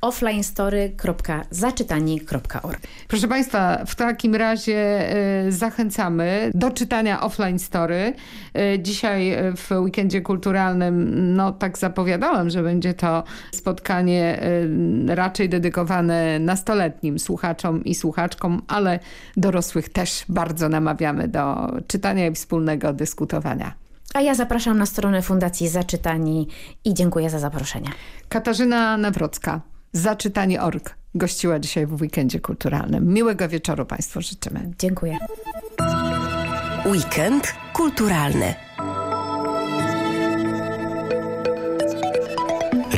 [SPEAKER 11] www.offlinestory.zaczytani.org.
[SPEAKER 10] Proszę Państwa, w takim razie e, zachęcamy do czytania offline story. E, Dzisiaj e, w weekendzie kulturalnym, no tak zapowiadałam, że będzie to spotkanie raczej dedykowane nastoletnim słuchaczom i słuchaczkom, ale dorosłych też bardzo namawiamy do czytania i wspólnego dyskutowania.
[SPEAKER 11] A ja zapraszam na stronę Fundacji Zaczytani i dziękuję za zaproszenie.
[SPEAKER 10] Katarzyna Nawrocka, zaczytanie.org gościła dzisiaj w weekendzie kulturalnym. Miłego wieczoru Państwu życzymy.
[SPEAKER 11] Dziękuję.
[SPEAKER 9] Weekend kulturalny.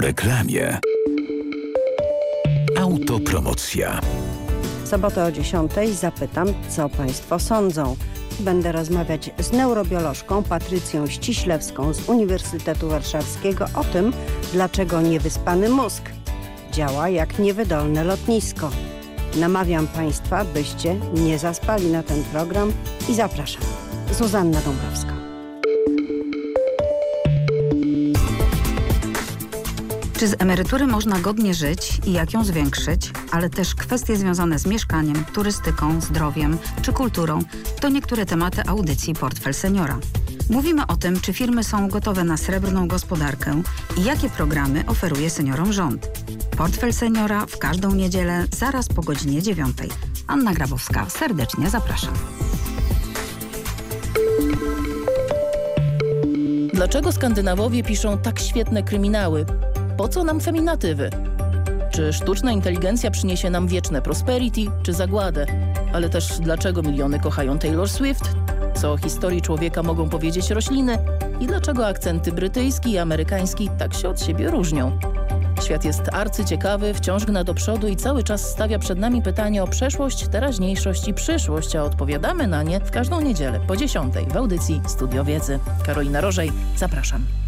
[SPEAKER 1] Reklamie. Autopromocja.
[SPEAKER 12] W sobotę o 10 zapytam, co Państwo sądzą. Będę rozmawiać z neurobiolożką Patrycją Ściślewską z Uniwersytetu Warszawskiego o tym, dlaczego niewyspany mózg działa jak niewydolne lotnisko. Namawiam Państwa, byście nie zaspali na ten program i zapraszam. Zuzanna Dąbrowska.
[SPEAKER 13] Czy z emerytury można godnie żyć i jak ją zwiększyć, ale też kwestie związane z mieszkaniem, turystyką, zdrowiem czy kulturą to niektóre tematy audycji Portfel Seniora. Mówimy o tym, czy firmy są gotowe na srebrną gospodarkę i jakie programy oferuje seniorom rząd. Portfel Seniora w każdą niedzielę zaraz po godzinie 9. Anna Grabowska, serdecznie zapraszam.
[SPEAKER 14] Dlaczego Skandynawowie piszą tak świetne kryminały? Po co nam feminatywy? Czy sztuczna inteligencja przyniesie nam wieczne prosperity, czy zagładę? Ale też dlaczego miliony kochają Taylor Swift? Co o historii człowieka mogą powiedzieć rośliny? I dlaczego akcenty brytyjski i amerykański tak się od siebie różnią? Świat jest arcyciekawy, wciąż gna do przodu i cały czas stawia przed nami pytanie o przeszłość, teraźniejszość i przyszłość, a odpowiadamy na nie w każdą niedzielę po 10 w audycji Studio Wiedzy. Karolina Rożej, zapraszam.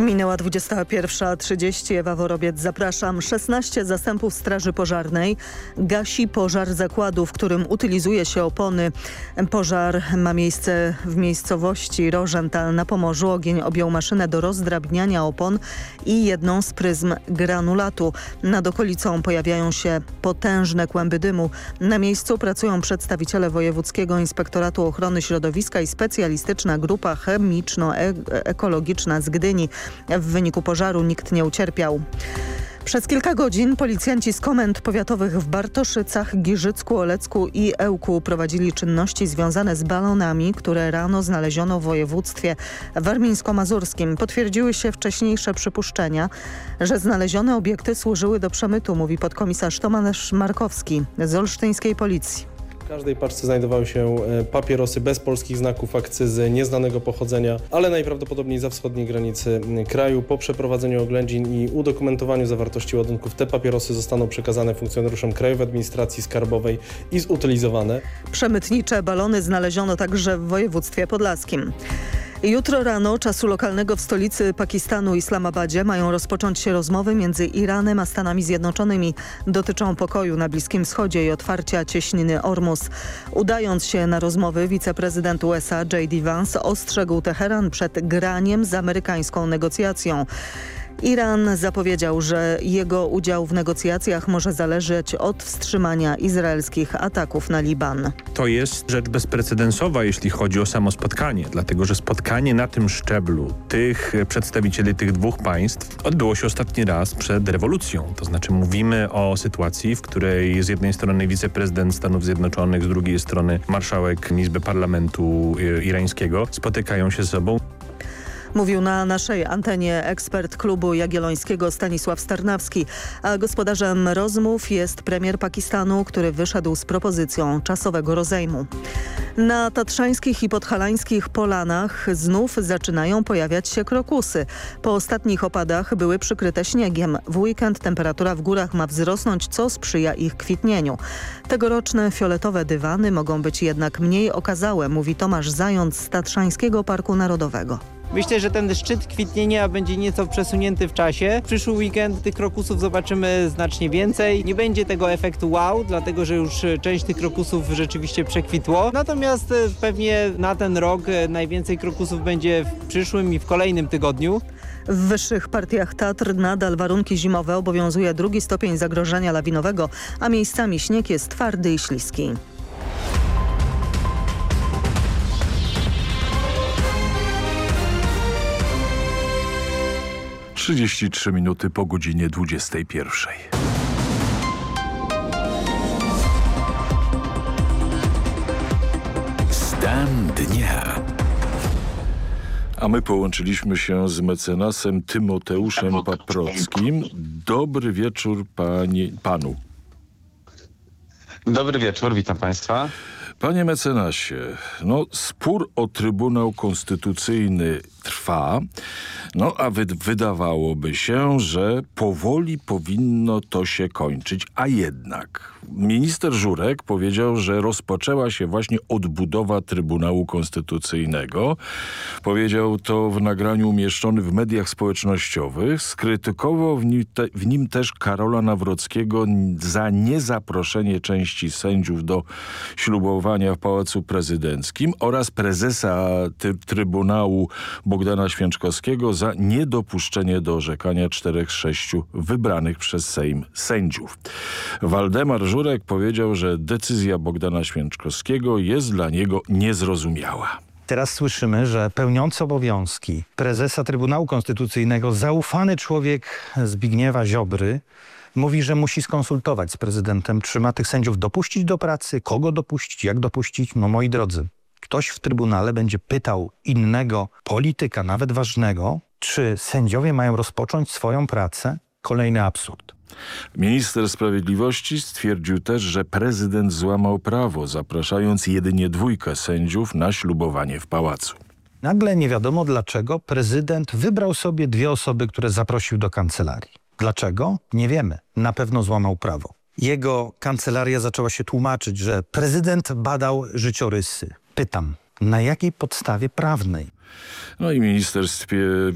[SPEAKER 2] Minęła 21.30. Ewa Worobiec, zapraszam. 16 zastępów Straży Pożarnej gasi pożar zakładu, w którym utylizuje się opony. Pożar ma miejsce w miejscowości Rożental na Pomorzu. Ogień objął maszynę do rozdrabniania opon i jedną z pryzm granulatu. Nad okolicą pojawiają się potężne kłęby dymu. Na miejscu pracują przedstawiciele Wojewódzkiego Inspektoratu Ochrony Środowiska i specjalistyczna grupa chemiczno-ekologiczna z Gdyni. W wyniku pożaru nikt nie ucierpiał. Przez kilka godzin policjanci z komend powiatowych w Bartoszycach, Giżycku, Olecku i Ełku prowadzili czynności związane z balonami, które rano znaleziono w województwie warmińsko-mazurskim. Potwierdziły się wcześniejsze przypuszczenia, że znalezione obiekty służyły do przemytu, mówi podkomisarz Tomasz Markowski z olsztyńskiej policji.
[SPEAKER 15] W każdej paczce znajdowały się e, papierosy bez polskich znaków akcyzy, nieznanego pochodzenia, ale najprawdopodobniej za wschodniej granicy kraju. Po przeprowadzeniu oględzin i udokumentowaniu zawartości ładunków te papierosy zostaną przekazane funkcjonariuszom Krajowej Administracji Skarbowej i zutylizowane.
[SPEAKER 2] Przemytnicze balony znaleziono także w województwie podlaskim. Jutro rano czasu lokalnego w stolicy Pakistanu Islamabadzie mają rozpocząć się rozmowy między Iranem a Stanami Zjednoczonymi. Dotyczą pokoju na Bliskim Wschodzie i otwarcia cieśniny Ormus. Udając się na rozmowy wiceprezydent USA J.D. Vance ostrzegł Teheran przed graniem z amerykańską negocjacją. Iran zapowiedział, że jego udział w negocjacjach może zależeć od wstrzymania izraelskich ataków na Liban.
[SPEAKER 16] To jest rzecz bezprecedensowa, jeśli chodzi o samo spotkanie, dlatego że spotkanie na tym szczeblu tych przedstawicieli tych dwóch państw odbyło się ostatni raz przed rewolucją. To znaczy mówimy o sytuacji, w której z jednej strony wiceprezydent Stanów Zjednoczonych, z drugiej strony marszałek Izby Parlamentu e, irańskiego spotykają się ze sobą.
[SPEAKER 2] Mówił na naszej antenie ekspert klubu jagiellońskiego Stanisław Starnawski, a gospodarzem rozmów jest premier Pakistanu, który wyszedł z propozycją czasowego rozejmu. Na tatrzańskich i podhalańskich polanach znów zaczynają pojawiać się krokusy. Po ostatnich opadach były przykryte śniegiem. W weekend temperatura w górach ma wzrosnąć, co sprzyja ich kwitnieniu. Tegoroczne fioletowe dywany mogą być jednak mniej okazałe, mówi Tomasz Zając z Tatrzańskiego Parku Narodowego.
[SPEAKER 17] Myślę, że ten szczyt kwitnienia będzie nieco przesunięty w czasie. Przyszły weekend tych krokusów zobaczymy znacznie więcej. Nie będzie tego efektu wow, dlatego że już część tych krokusów rzeczywiście przekwitło. Natomiast e, pewnie na ten rok e, najwięcej krokusów będzie w przyszłym i w kolejnym tygodniu.
[SPEAKER 2] W wyższych partiach Tatr nadal warunki zimowe obowiązuje drugi stopień zagrożenia lawinowego, a miejscami śnieg jest twardy i śliski.
[SPEAKER 18] 33 minuty po godzinie 21.
[SPEAKER 1] Stan dnia.
[SPEAKER 18] A my połączyliśmy się z mecenasem Tymoteuszem Paprockim. Dobry wieczór panie, panu.
[SPEAKER 19] Dobry wieczór, witam państwa.
[SPEAKER 18] Panie mecenasie, no spór o Trybunał Konstytucyjny trwa, no a wy wydawałoby się, że powoli powinno to się kończyć, a jednak minister Żurek powiedział, że rozpoczęła się właśnie odbudowa Trybunału Konstytucyjnego. Powiedział to w nagraniu umieszczonym w mediach społecznościowych. Skrytykował w nim, te, w nim też Karola Nawrockiego za niezaproszenie części sędziów do ślubowania w Pałacu Prezydenckim oraz prezesa Trybunału Bogdana Święczkowskiego za niedopuszczenie do orzekania czterech z sześciu wybranych przez Sejm sędziów. Waldemar Żurek powiedział, że decyzja Bogdana Święczkowskiego jest dla niego niezrozumiała.
[SPEAKER 20] Teraz słyszymy, że pełniący obowiązki prezesa Trybunału Konstytucyjnego, zaufany człowiek Zbigniewa Ziobry, mówi, że musi skonsultować z prezydentem, czy ma tych sędziów dopuścić do pracy, kogo dopuścić, jak dopuścić. No moi drodzy, ktoś w Trybunale będzie pytał innego polityka, nawet ważnego, czy sędziowie mają rozpocząć swoją pracę? Kolejny absurd.
[SPEAKER 18] Minister Sprawiedliwości stwierdził też, że prezydent złamał prawo, zapraszając jedynie dwójkę sędziów na ślubowanie w pałacu.
[SPEAKER 20] Nagle nie wiadomo dlaczego prezydent wybrał sobie dwie osoby, które zaprosił do kancelarii. Dlaczego? Nie wiemy. Na pewno złamał prawo. Jego kancelaria zaczęła się tłumaczyć, że prezydent badał życiorysy. Pytam, na jakiej podstawie prawnej?
[SPEAKER 18] No i minister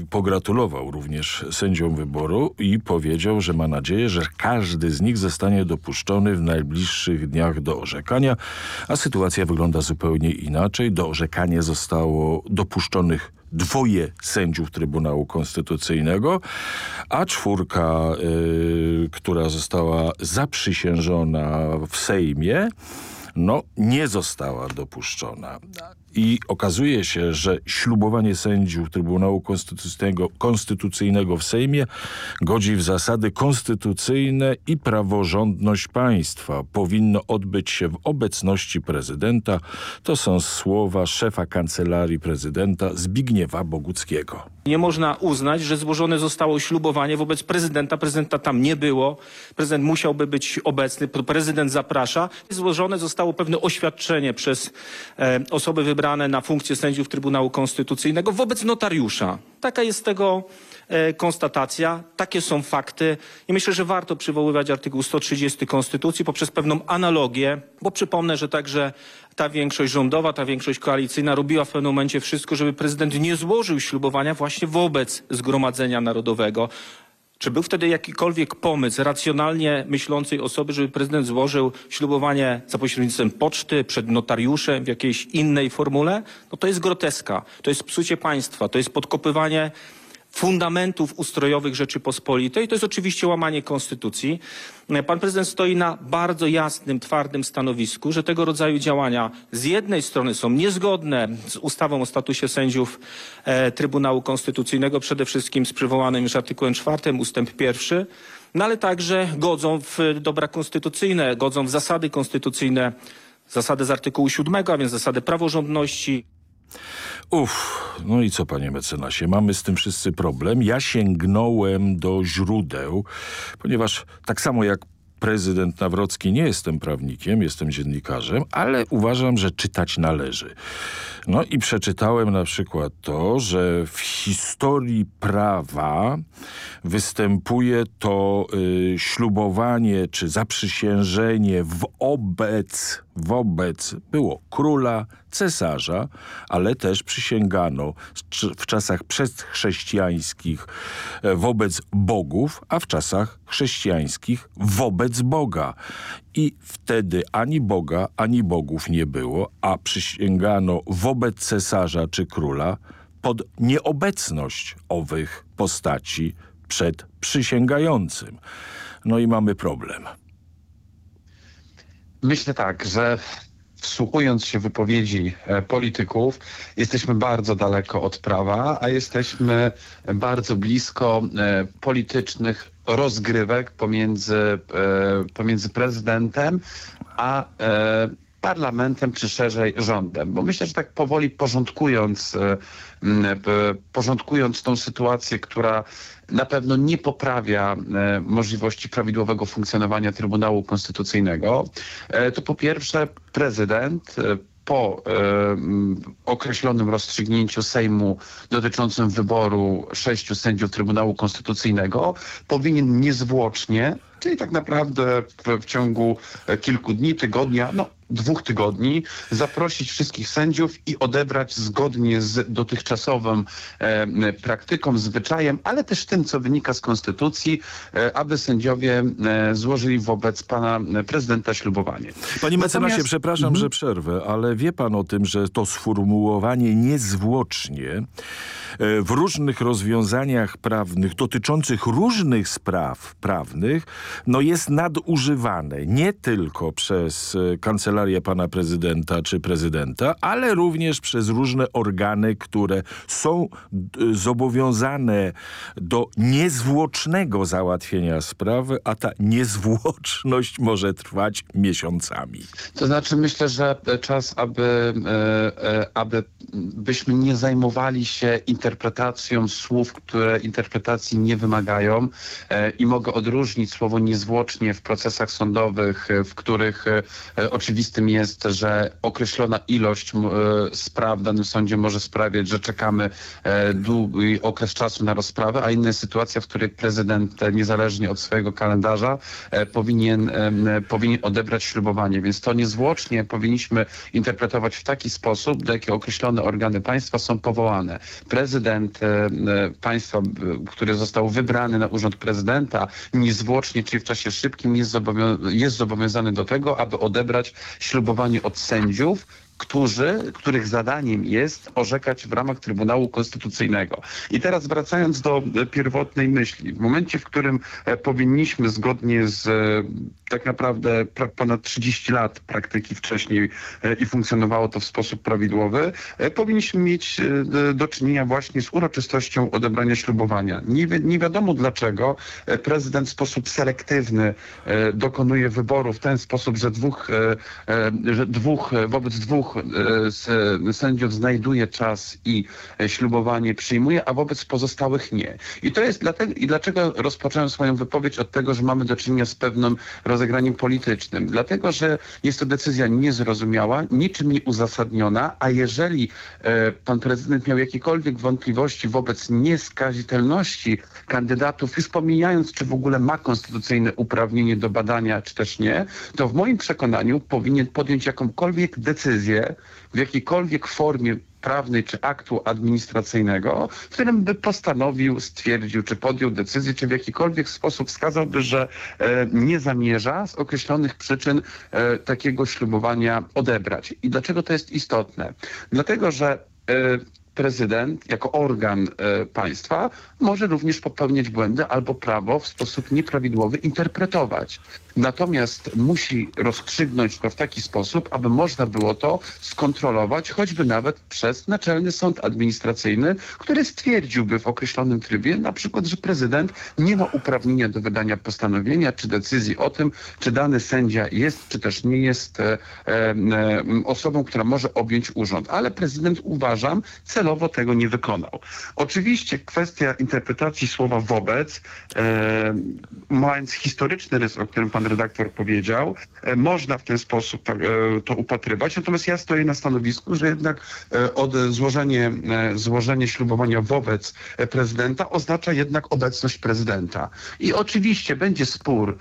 [SPEAKER 18] pogratulował również sędziom wyboru i powiedział, że ma nadzieję, że każdy z nich zostanie dopuszczony w najbliższych dniach do orzekania, a sytuacja wygląda zupełnie inaczej. Do orzekania zostało dopuszczonych dwoje sędziów Trybunału Konstytucyjnego, a czwórka, y, która została zaprzysiężona w Sejmie, no nie została dopuszczona. I okazuje się, że ślubowanie sędziów Trybunału Konstytucyjnego, Konstytucyjnego w Sejmie godzi w zasady konstytucyjne i praworządność państwa. Powinno odbyć się w obecności prezydenta. To są słowa szefa Kancelarii Prezydenta Zbigniewa Boguckiego.
[SPEAKER 21] Nie można uznać, że złożone zostało ślubowanie wobec prezydenta. Prezydenta tam nie było. Prezydent musiałby być obecny. Prezydent zaprasza. Złożone zostało pewne oświadczenie przez e, osoby wybrane na funkcję sędziów Trybunału Konstytucyjnego wobec notariusza. Taka jest tego e, konstatacja, takie są fakty i myślę, że warto przywoływać artykuł 130 Konstytucji poprzez pewną analogię, bo przypomnę, że także ta większość rządowa, ta większość koalicyjna robiła w pewnym momencie wszystko, żeby prezydent nie złożył ślubowania właśnie wobec Zgromadzenia Narodowego. Czy był wtedy jakikolwiek pomysł racjonalnie myślącej osoby, żeby prezydent złożył ślubowanie za pośrednictwem poczty, przed notariuszem, w jakiejś innej formule? No to jest groteska, to jest psucie państwa, to jest podkopywanie fundamentów ustrojowych Rzeczypospolitej. To jest oczywiście łamanie konstytucji. Pan prezydent stoi na bardzo jasnym, twardym stanowisku, że tego rodzaju działania z jednej strony są niezgodne z ustawą o statusie sędziów e, Trybunału Konstytucyjnego, przede wszystkim z przywołanym już artykułem 4 ustęp pierwszy, no ale także godzą w dobra konstytucyjne, godzą w zasady konstytucyjne, zasady z artykułu 7, a więc zasady praworządności.
[SPEAKER 18] Uff, no i co panie mecenasie, mamy z tym wszyscy problem. Ja sięgnąłem do źródeł, ponieważ tak samo jak prezydent Nawrocki, nie jestem prawnikiem, jestem dziennikarzem, ale uważam, że czytać należy. No i przeczytałem na przykład to, że w historii prawa występuje to y, ślubowanie czy zaprzysiężenie wobec, wobec było króla, cesarza, ale też przysięgano w czasach przedchrześcijańskich e, wobec bogów, a w czasach chrześcijańskich wobec Boga. I wtedy ani Boga, ani bogów nie było, a przysięgano wobec cesarza czy króla pod nieobecność owych postaci przed przysięgającym. No i mamy problem.
[SPEAKER 22] Myślę tak, że wsłuchując się wypowiedzi e, polityków, jesteśmy bardzo daleko od prawa, a jesteśmy bardzo blisko e, politycznych rozgrywek pomiędzy, e, pomiędzy prezydentem a parlamentem, czy szerzej rządem. Bo myślę, że tak powoli porządkując, porządkując tą sytuację, która na pewno nie poprawia e, możliwości prawidłowego funkcjonowania Trybunału Konstytucyjnego, e, to po pierwsze prezydent e, po określonym rozstrzygnięciu Sejmu dotyczącym wyboru sześciu sędziów Trybunału Konstytucyjnego powinien niezwłocznie, czyli tak naprawdę w, w ciągu kilku dni, tygodnia, no dwóch tygodni zaprosić wszystkich sędziów i odebrać zgodnie z dotychczasową e, praktyką, zwyczajem, ale też tym, co wynika z konstytucji, e, aby sędziowie e, złożyli wobec pana prezydenta ślubowanie.
[SPEAKER 18] Panie mecenasie, Natomiast... przepraszam, mhm. że przerwę, ale wie pan o tym, że to sformułowanie niezwłocznie w różnych rozwiązaniach prawnych dotyczących różnych spraw prawnych no jest nadużywane nie tylko przez kancelarię pana prezydenta czy prezydenta, ale również przez różne organy, które są zobowiązane do niezwłocznego załatwienia sprawy, a ta niezwłoczność może trwać miesiącami.
[SPEAKER 22] To znaczy myślę, że czas, aby, e, e, aby byśmy nie zajmowali się interpretacją słów, które interpretacji nie wymagają e, i mogę odróżnić słowo niezwłocznie w procesach sądowych, w których oczywistym jest, że określona ilość spraw w danym sądzie może sprawiać, że czekamy długi okres czasu na rozprawę, a inna jest sytuacja, w której prezydent niezależnie od swojego kalendarza powinien, powinien odebrać ślubowanie, więc to niezwłocznie powinniśmy interpretować w taki sposób, do jakiego określone organy państwa są powołane. Prezydent e, państwa, który został wybrany na urząd prezydenta, niezwłocznie, czyli w czasie szybkim jest, zobowią jest zobowiązany do tego, aby odebrać ślubowanie od sędziów, którzy, których zadaniem jest orzekać w ramach Trybunału Konstytucyjnego. I teraz wracając do pierwotnej myśli. W momencie, w którym e, powinniśmy zgodnie z e, tak naprawdę ponad 30 lat praktyki wcześniej e, i funkcjonowało to w sposób prawidłowy, powinniśmy mieć do czynienia właśnie z uroczystością odebrania ślubowania. Nie, wi nie wiadomo dlaczego prezydent w sposób selektywny dokonuje wyboru w ten sposób, że dwóch, że dwóch wobec dwóch dwóch e, sędziów znajduje czas i e, ślubowanie przyjmuje, a wobec pozostałych nie. I to jest dlatego, i dlaczego rozpocząłem swoją wypowiedź od tego, że mamy do czynienia z pewnym rozegraniem politycznym. Dlatego, że jest to decyzja niezrozumiała, niczym nie uzasadniona, a jeżeli e, pan prezydent miał jakiekolwiek wątpliwości wobec nieskazitelności kandydatów, już pomijając, czy w ogóle ma konstytucyjne uprawnienie do badania, czy też nie, to w moim przekonaniu powinien podjąć jakąkolwiek decyzję, w jakiejkolwiek formie prawnej czy aktu administracyjnego, w którym by postanowił, stwierdził, czy podjął decyzję, czy w jakikolwiek sposób wskazałby, że e, nie zamierza z określonych przyczyn e, takiego ślubowania odebrać. I dlaczego to jest istotne? Dlatego, że e, prezydent jako organ e, państwa może również popełniać błędy albo prawo w sposób nieprawidłowy interpretować. Natomiast musi rozstrzygnąć to w taki sposób, aby można było to skontrolować, choćby nawet przez Naczelny Sąd Administracyjny, który stwierdziłby w określonym trybie na przykład, że prezydent nie ma uprawnienia do wydania postanowienia czy decyzji o tym, czy dany sędzia jest, czy też nie jest e, e, osobą, która może objąć urząd. Ale prezydent uważam celowo tego nie wykonał. Oczywiście kwestia interpretacji słowa wobec, e, mając historyczny rys, o którym pan redaktor powiedział. E, można w ten sposób e, to upatrywać, natomiast ja stoję na stanowisku, że jednak e, od złożenie, złożenie ślubowania wobec prezydenta oznacza jednak obecność prezydenta. I oczywiście będzie spór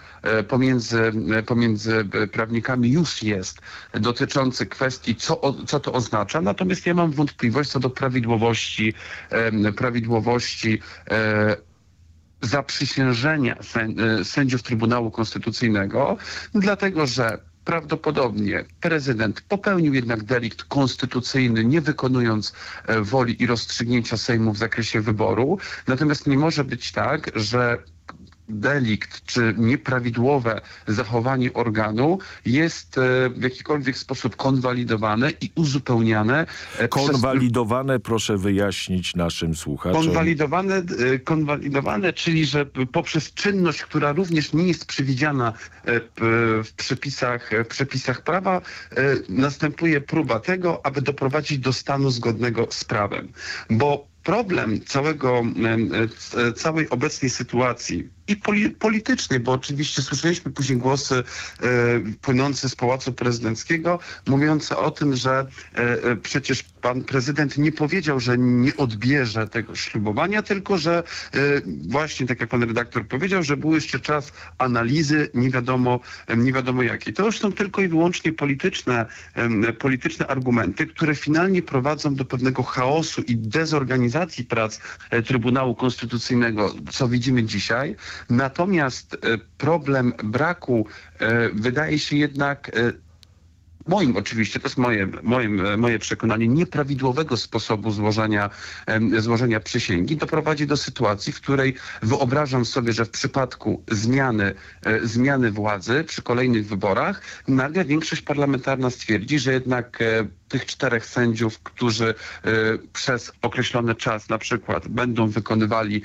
[SPEAKER 22] pomiędzy, pomiędzy prawnikami, już jest, dotyczący kwestii, co, co to oznacza, natomiast ja mam wątpliwość co do prawidłowości, prawidłowości zaprzysiężenia e, sędziów Trybunału Konstytucyjnego, dlatego że prawdopodobnie prezydent popełnił jednak delikt konstytucyjny, nie wykonując e, woli i rozstrzygnięcia Sejmu w zakresie wyboru. Natomiast nie może być tak, że delikt czy nieprawidłowe zachowanie organu jest e, w jakikolwiek sposób konwalidowane i uzupełniane.
[SPEAKER 18] E, konwalidowane, przez... proszę wyjaśnić naszym słuchaczom.
[SPEAKER 22] Konwalidowane, e, konwalidowane, czyli że poprzez czynność, która również nie jest przewidziana w przepisach, w przepisach prawa, następuje próba tego, aby doprowadzić do stanu zgodnego z prawem. Bo problem całego, całej obecnej sytuacji i politycznej, bo oczywiście słyszeliśmy później głosy e, płynące z Pałacu Prezydenckiego mówiące o tym, że e, e, przecież pan prezydent nie powiedział, że nie odbierze tego ślubowania, tylko że właśnie tak jak pan redaktor powiedział, że był jeszcze czas analizy nie wiadomo, nie wiadomo jakiej. To już są tylko i wyłącznie polityczne, polityczne argumenty, które finalnie prowadzą do pewnego chaosu i dezorganizacji prac Trybunału Konstytucyjnego, co widzimy dzisiaj. Natomiast e, problem braku wydaje się jednak moim oczywiście, to jest moje, moje, przekonanie, nieprawidłowego sposobu złożenia, złożenia przysięgi doprowadzi do sytuacji, w której wyobrażam sobie, że w przypadku zmiany, e, zmiany władzy przy kolejnych wyborach nagle większość parlamentarna stwierdzi, że jednak e, tych czterech sędziów, którzy y, przez określony czas na przykład będą wykonywali,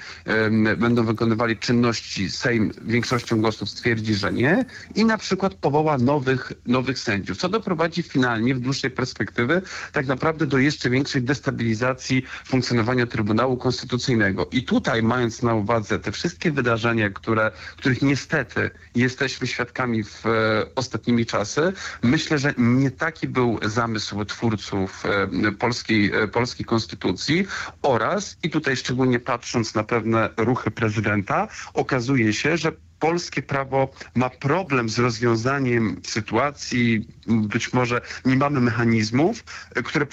[SPEAKER 22] będą wykonywali czynności Sejm większością głosów stwierdzi, że nie i na przykład powoła nowych, nowych sędziów, co doprowadzi finalnie w dłuższej perspektywy tak naprawdę do jeszcze większej destabilizacji funkcjonowania Trybunału Konstytucyjnego. I tutaj mając na uwadze te wszystkie wydarzenia, które, których niestety jesteśmy świadkami w e, ostatnimi czasy, myślę, że nie taki był zamysł twórców e, polskiej, e, polskiej konstytucji oraz, i tutaj szczególnie patrząc na pewne ruchy prezydenta, okazuje się, że polskie prawo ma problem z rozwiązaniem sytuacji, być może nie mamy mechanizmów, e, które,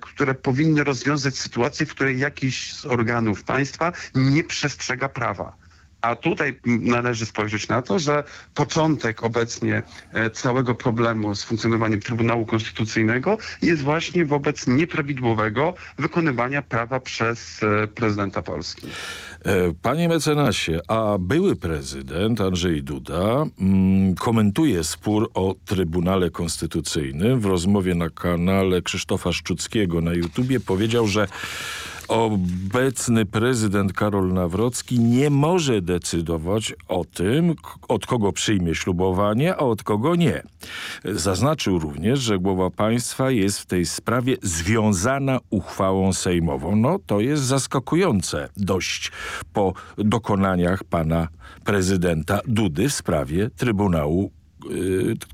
[SPEAKER 22] które powinny rozwiązać sytuację, w której jakiś z organów państwa nie przestrzega prawa. A tutaj należy spojrzeć na to, że początek obecnie e, całego problemu z funkcjonowaniem Trybunału Konstytucyjnego jest właśnie wobec nieprawidłowego wykonywania prawa przez e, prezydenta Polski.
[SPEAKER 18] E, panie mecenasie, a były prezydent Andrzej Duda mm, komentuje spór o Trybunale Konstytucyjnym. W rozmowie na kanale Krzysztofa Szczuckiego na YouTubie powiedział, że obecny prezydent Karol Nawrocki nie może decydować o tym, od kogo przyjmie ślubowanie, a od kogo nie. Zaznaczył również, że głowa państwa jest w tej sprawie związana uchwałą sejmową. No to jest zaskakujące dość po dokonaniach pana prezydenta Dudy w sprawie Trybunału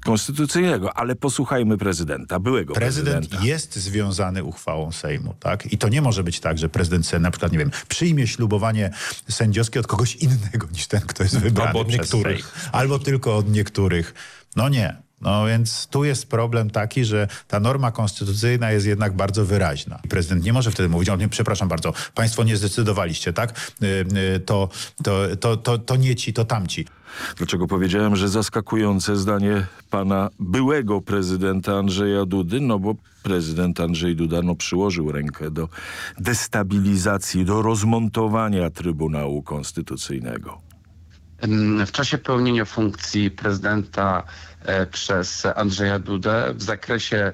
[SPEAKER 18] konstytucyjnego, ale posłuchajmy prezydenta, byłego
[SPEAKER 23] Prezydent
[SPEAKER 18] prezydenta.
[SPEAKER 23] jest związany uchwałą Sejmu, tak? I to nie może być tak, że prezydent na przykład, nie wiem, przyjmie ślubowanie sędziowskie od kogoś innego niż ten, kto jest wybrany
[SPEAKER 18] Albo od niektórych.
[SPEAKER 23] Sejm. Albo tylko od niektórych. No nie. No więc tu jest problem taki, że ta norma konstytucyjna jest jednak bardzo wyraźna. Prezydent nie może wtedy mówić, o nie, przepraszam bardzo, państwo nie zdecydowaliście, tak? To, to, to, to, to nie ci, to tamci.
[SPEAKER 18] Dlaczego powiedziałem, że zaskakujące zdanie pana byłego prezydenta Andrzeja Dudy? No bo prezydent Andrzej Duda no, przyłożył rękę do destabilizacji, do rozmontowania Trybunału Konstytucyjnego.
[SPEAKER 22] W czasie pełnienia funkcji prezydenta e, przez Andrzeja Dudę w zakresie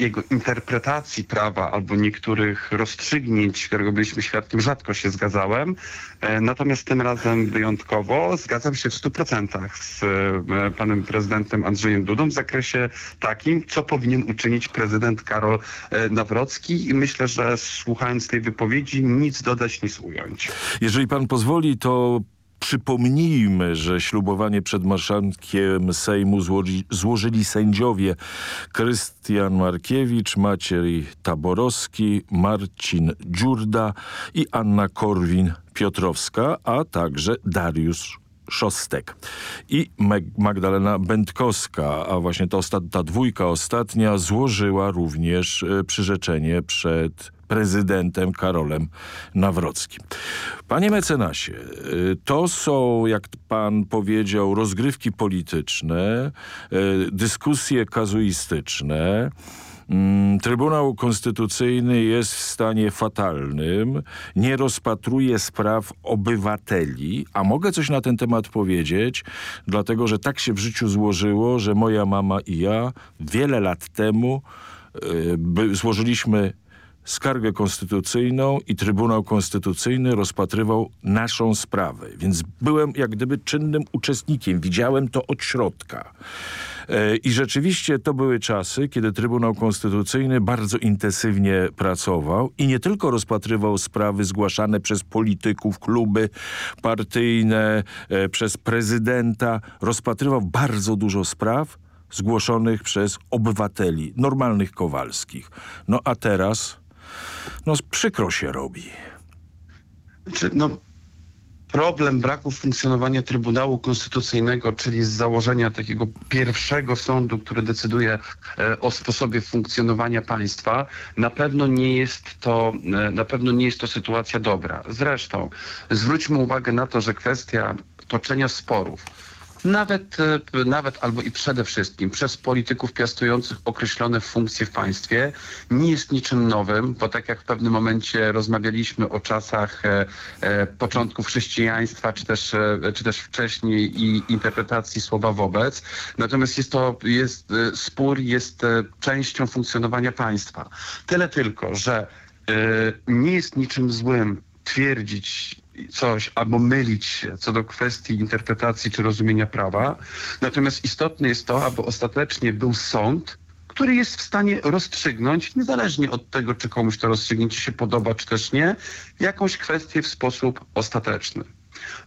[SPEAKER 22] jego interpretacji prawa albo niektórych rozstrzygnięć, którego byliśmy świadkiem, rzadko się zgadzałem. E, natomiast tym razem wyjątkowo zgadzam się w 100% z e, panem prezydentem Andrzejem Dudą w zakresie takim, co powinien uczynić prezydent Karol Nawrocki i myślę, że słuchając tej wypowiedzi nic dodać, nic ująć.
[SPEAKER 18] Jeżeli pan pozwoli, to Przypomnijmy, że ślubowanie przed marszałkiem Sejmu złoży, złożyli sędziowie Krystian Markiewicz, Maciej Taborowski, Marcin Dziurda i Anna Korwin-Piotrowska, a także Dariusz Szostek i Magdalena Będkowska, a właśnie ta, ta dwójka ostatnia złożyła również e, przyrzeczenie przed prezydentem Karolem Nawrockim. Panie mecenasie, y, to są, jak pan powiedział, rozgrywki polityczne, y, dyskusje kazuistyczne, Trybunał Konstytucyjny jest w stanie fatalnym, nie rozpatruje spraw obywateli, a mogę coś na ten temat powiedzieć, dlatego że tak się w życiu złożyło, że moja mama i ja wiele lat temu y, złożyliśmy skargę konstytucyjną i Trybunał Konstytucyjny rozpatrywał naszą sprawę. Więc byłem jak gdyby czynnym uczestnikiem, widziałem to od środka. E, I rzeczywiście to były czasy, kiedy Trybunał Konstytucyjny bardzo intensywnie pracował i nie tylko rozpatrywał sprawy zgłaszane przez polityków, kluby partyjne, e, przez prezydenta, rozpatrywał bardzo dużo spraw zgłoszonych przez obywateli, normalnych Kowalskich. No a teraz no przykro się robi.
[SPEAKER 22] No, problem braku funkcjonowania Trybunału Konstytucyjnego, czyli z założenia takiego pierwszego sądu, który decyduje e, o sposobie funkcjonowania państwa, na pewno nie jest to, e, na pewno nie jest to sytuacja dobra. Zresztą zwróćmy uwagę na to, że kwestia toczenia sporów nawet, e, nawet albo i przede wszystkim przez polityków piastujących określone funkcje w państwie nie jest niczym nowym, bo tak jak w pewnym momencie rozmawialiśmy o czasach e, e, początków chrześcijaństwa, czy też, czy też wcześniej i interpretacji słowa wobec, natomiast jest to, jest, spór jest częścią funkcjonowania państwa. Tyle tylko, że nie jest niczym złym twierdzić coś albo mylić się co do kwestii interpretacji czy rozumienia prawa. Natomiast istotne jest to, aby ostatecznie był sąd, który jest w stanie rozstrzygnąć, niezależnie od tego, czy komuś to rozstrzygnięcie się podoba, czy też nie, jakąś kwestię w sposób ostateczny.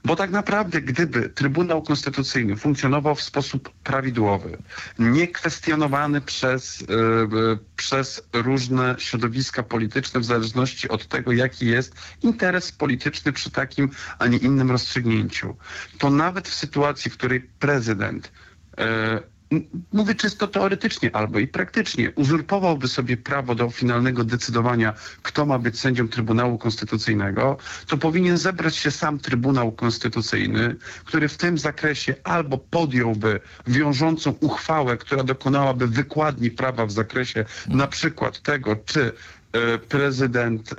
[SPEAKER 22] Bo tak naprawdę, gdyby Trybunał Konstytucyjny funkcjonował w sposób prawidłowy, niekwestionowany przez, yy, przez różne środowiska polityczne, w zależności od tego, jaki jest interes polityczny przy takim, a nie innym rozstrzygnięciu, to nawet w sytuacji, w której prezydent yy, mówię czysto teoretycznie albo i praktycznie, uzurpowałby sobie prawo do finalnego decydowania, kto ma być sędzią Trybunału Konstytucyjnego, to powinien zebrać się sam Trybunał Konstytucyjny, który w tym zakresie albo podjąłby wiążącą uchwałę, która dokonałaby wykładni prawa w zakresie na przykład tego, czy prezydent e,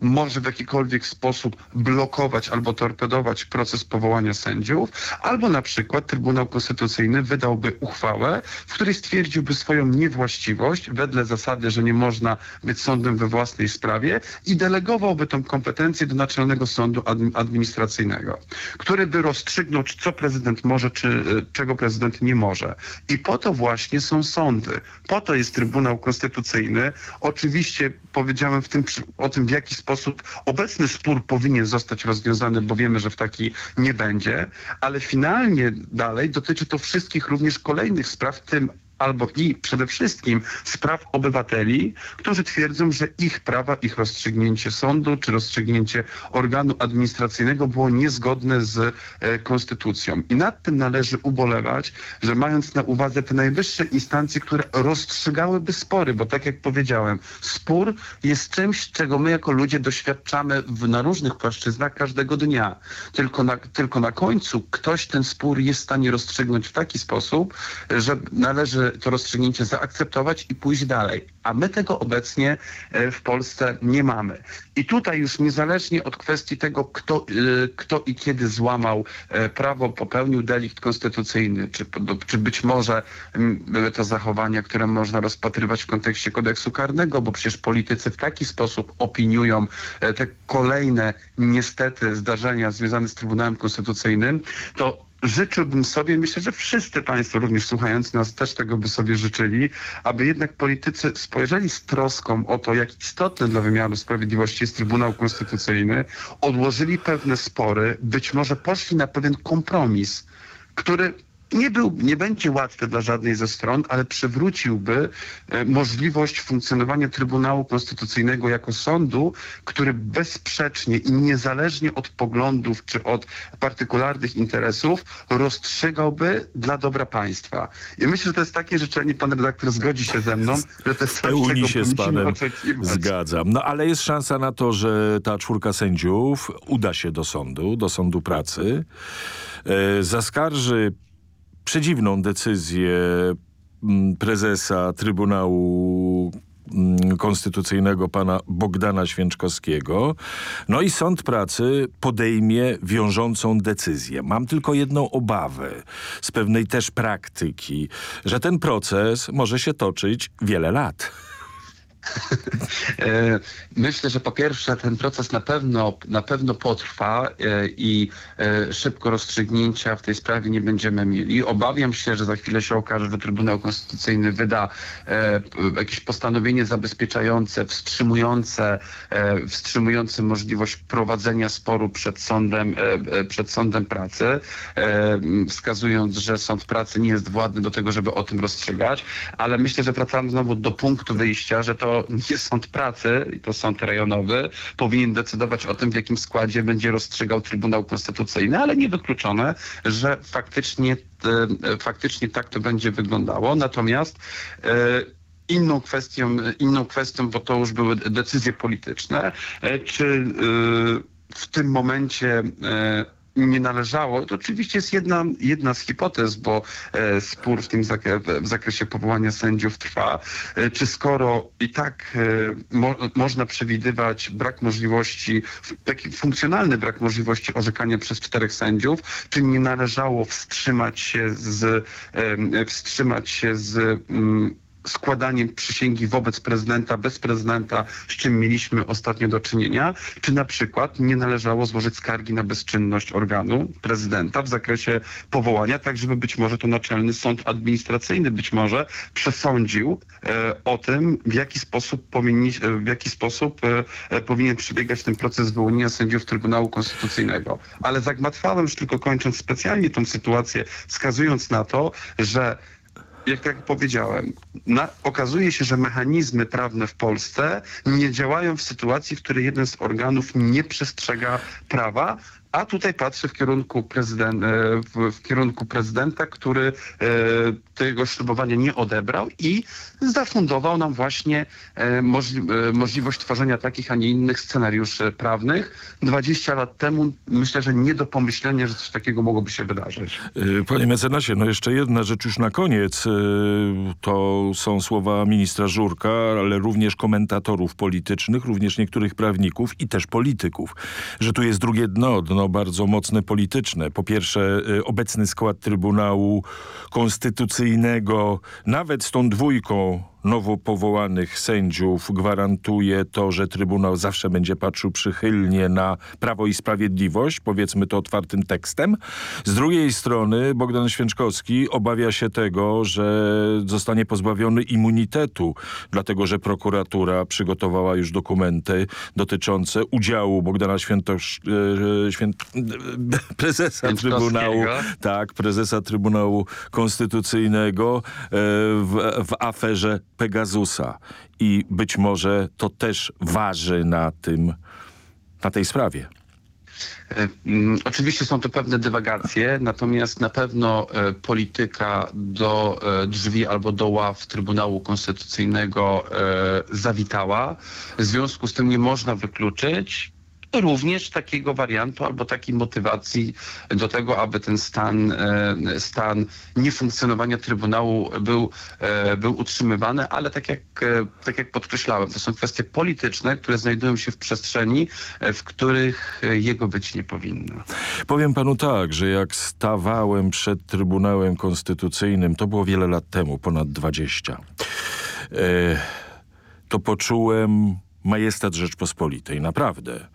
[SPEAKER 22] może w jakikolwiek sposób blokować albo torpedować proces powołania sędziów, albo na przykład Trybunał Konstytucyjny wydałby uchwałę, w której stwierdziłby swoją niewłaściwość wedle zasady, że nie można być sądem we własnej sprawie i delegowałby tą kompetencję do Naczelnego Sądu Admi- Administracyjnego, który by rozstrzygnął, co prezydent może, czy e, czego prezydent nie może. I po to właśnie są sądy. Po to jest Trybunał Konstytucyjny. Oczywiście powiedziałem tym, o tym, w jaki sposób obecny spór powinien zostać rozwiązany, bo wiemy, że w taki nie będzie, ale finalnie dalej dotyczy to wszystkich również kolejnych spraw, w tym albo i przede wszystkim spraw obywateli, którzy twierdzą, że ich prawa, ich rozstrzygnięcie sądu czy rozstrzygnięcie organu administracyjnego było niezgodne z e, konstytucją. I nad tym należy ubolewać, że mając na uwadze te najwyższe instancje, które rozstrzygałyby spory, bo tak jak powiedziałem, spór jest czymś, czego my jako ludzie doświadczamy w, na różnych płaszczyznach każdego dnia. Tylko na, tylko na końcu ktoś ten spór jest w stanie rozstrzygnąć w taki sposób, że należy to rozstrzygnięcie zaakceptować i pójść dalej. A my tego obecnie e, w Polsce nie mamy. I tutaj już niezależnie od kwestii tego, kto, e, kto i kiedy złamał e, prawo, popełnił delikt konstytucyjny, czy, czy być może były to zachowania, które można rozpatrywać w kontekście kodeksu karnego, bo przecież politycy w taki sposób opiniują te kolejne niestety zdarzenia związane z Trybunałem Konstytucyjnym, to życzyłbym sobie, myślę, że wszyscy Państwo, również słuchający nas, też tego by sobie życzyli, aby jednak politycy spojrzeli z troską o to, jak istotny dla wymiaru sprawiedliwości jest Trybunał Konstytucyjny, odłożyli pewne spory, być może poszli na pewien kompromis, który nie, był, nie będzie łatwy dla żadnej ze stron, ale przywróciłby e, możliwość funkcjonowania Trybunału Konstytucyjnego jako sądu, który bezsprzecznie i niezależnie od poglądów czy od partykularnych interesów rozstrzygałby dla dobra państwa. I myślę, że to jest takie życzenie, pan redaktor zgodzi się ze mną, że to jest coś, czego
[SPEAKER 18] się z panem.
[SPEAKER 22] oczekiwać.
[SPEAKER 18] Zgadzam. No ale jest szansa na to, że ta czwórka sędziów uda się do sądu, do sądu pracy, e, zaskarży przedziwną decyzję mm, prezesa Trybunału mm, Konstytucyjnego pana Bogdana Święczkowskiego. No i Sąd Pracy podejmie wiążącą decyzję. Mam tylko jedną obawę z pewnej też praktyki, że ten proces może się toczyć wiele lat. [laughs]
[SPEAKER 22] E, Myślę, że po pierwsze ten proces na pewno, na pewno potrwa e, i e, szybko rozstrzygnięcia w tej sprawie nie będziemy mieli. Obawiam się, że za chwilę się okaże, że Trybunał Konstytucyjny wyda jakieś postanowienie zabezpieczające, wstrzymujące, wstrzymujące możliwość prowadzenia sporu przed sądem, przed sądem pracy, wskazując, że sąd pracy nie jest władny do tego, żeby o tym rozstrzygać, ale myślę, że wracamy znowu do punktu wyjścia, że to nie sąd pracy, to sąd rejonowy, powinien decydować o tym, w jakim składzie będzie rozstrzygał Trybunał Konstytucyjny, ale niewykluczone, że faktycznie, e, faktycznie tak to będzie wyglądało. Natomiast e, Inną kwestią, inną kwestią, bo to już były decyzje polityczne, e, czy w tym momencie nie należało, to oczywiście jest jedna, jedna z hipotez, bo e, spór w tym zak- w zakresie powołania sędziów trwa, e, czy skoro i tak e, mo można przewidywać brak możliwości, taki funkcjonalny brak możliwości orzekania przez czterech sędziów, czy nie należało wstrzymać się z, wstrzymać się z składaniem przysięgi wobec prezydenta, bez prezydenta, z czym mieliśmy ostatnio do czynienia, czy na przykład nie należało złożyć skargi na bezczynność organu prezydenta w zakresie powołania, tak żeby być może to Naczelny Sąd Administracyjny być może przesądził e, o tym, w jaki sposób, powinni, e, w jaki sposób e, e, powinien przebiegać ten proces wyłonienia sędziów Trybunału Konstytucyjnego. Ale zagmatwałem już tylko kończąc specjalnie tą sytuację, wskazując na to, że jak, jak powiedziałem, na, okazuje się, że mechanizmy prawne w Polsce nie działają w sytuacji, w której jeden z organów nie przestrzega prawa, a tutaj patrzę w kierunku, prezydent, e, w, w kierunku prezydenta, który e, tego ślubowania nie odebrał i zafundował nam właśnie e, e, możliwość tworzenia takich, a nie innych scenariuszy prawnych. 20 lat temu myślę, że nie do pomyślenia, że coś takiego mogłoby się wydarzyć.
[SPEAKER 18] Y, Panie mecenasie, no jeszcze jedna rzecz już na koniec. To są słowa ministra Żurka, ale również komentatorów politycznych, również niektórych prawników i też polityków, że tu jest drugie dno, dno bardzo mocne polityczne. Po pierwsze obecny skład Trybunału Konstytucyjnego, nawet z tą dwójką nowo powołanych sędziów gwarantuje to, że Trybunał zawsze będzie patrzył przychylnie na Prawo i Sprawiedliwość, powiedzmy to otwartym tekstem. Z drugiej strony Bogdan Święczkowski obawia się tego, że zostanie pozbawiony immunitetu, dlatego że prokuratura przygotowała już dokumenty dotyczące udziału Bogdana Świętosz, e, Święt, [laughs] prezesa Trybunału, tak, prezesa Trybunału Konstytucyjnego e, w, w aferze Pegasusa i być może to też waży na tym, na tej sprawie.
[SPEAKER 22] E, mm, Oczywiście są to pewne dywagacje, natomiast na pewno e, polityka do e, drzwi albo do ław Trybunału Konstytucyjnego zawitała. W związku z tym nie można wykluczyć również takiego wariantu albo takiej motywacji do tego, aby ten stan, e, stan niefunkcjonowania Trybunału był, e, był utrzymywany, ale tak jak, e, tak jak podkreślałem, to są kwestie polityczne, które znajdują się w przestrzeni, w których jego być nie powinno.
[SPEAKER 18] Powiem panu tak, że jak stawałem przed Trybunałem Konstytucyjnym, to było wiele lat temu, ponad 20, e, to poczułem majestat Rzeczpospolitej, naprawdę.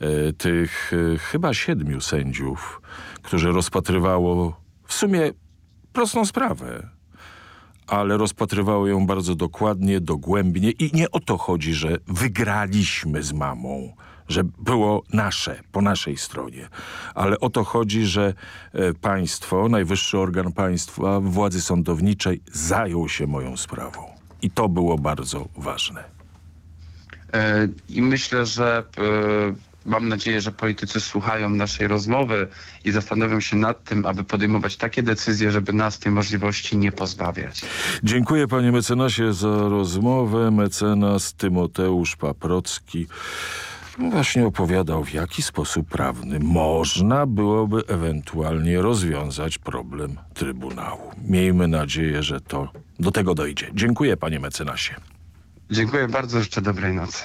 [SPEAKER 18] E, tych e, chyba siedmiu sędziów, którzy rozpatrywało w sumie prostą sprawę, ale rozpatrywało ją bardzo dokładnie, dogłębnie i nie o to chodzi, że wygraliśmy z mamą, że było nasze, po naszej stronie, ale o to chodzi, że e, państwo, najwyższy organ państwa, władzy sądowniczej zajął się moją sprawą. I to było bardzo ważne.
[SPEAKER 22] E, I myślę, że e, mam nadzieję, że politycy słuchają naszej rozmowy i zastanowią się nad tym, aby podejmować takie decyzje, żeby nas tej możliwości nie pozbawiać.
[SPEAKER 18] Dziękuję panie mecenasie za rozmowę. Mecenas Tymoteusz Paprocki właśnie opowiadał, w jaki sposób prawny można byłoby ewentualnie rozwiązać problem Trybunału. Miejmy nadzieję, że to do tego dojdzie. Dziękuję panie mecenasie.
[SPEAKER 22] Dziękuję bardzo, życzę dobrej nocy.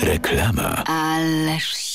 [SPEAKER 1] Reklama.
[SPEAKER 24] Ależ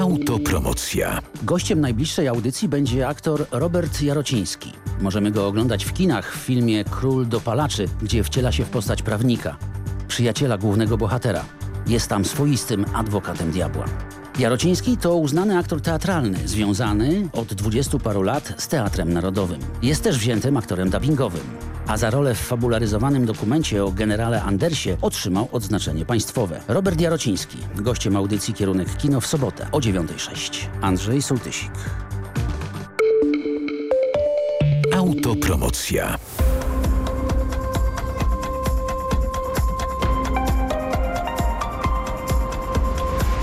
[SPEAKER 1] Autopromocja.
[SPEAKER 25] Gościem najbliższej audycji będzie aktor Robert Jarociński. Możemy go oglądać w kinach w filmie Król dopalaczy, gdzie wciela się w postać prawnika, przyjaciela głównego bohatera. Jest tam swoistym adwokatem diabła. Jarociński to uznany aktor teatralny, związany od dwudziestu paru lat z Teatrem Narodowym. Jest też wziętym aktorem dubbingowym. A za rolę w fabularyzowanym dokumencie o generale Andersie otrzymał odznaczenie państwowe. Robert Jarociński, gościem audycji Kierunek Kino w sobotę o 9.06. Andrzej Sołtysik.
[SPEAKER 1] Autopromocja.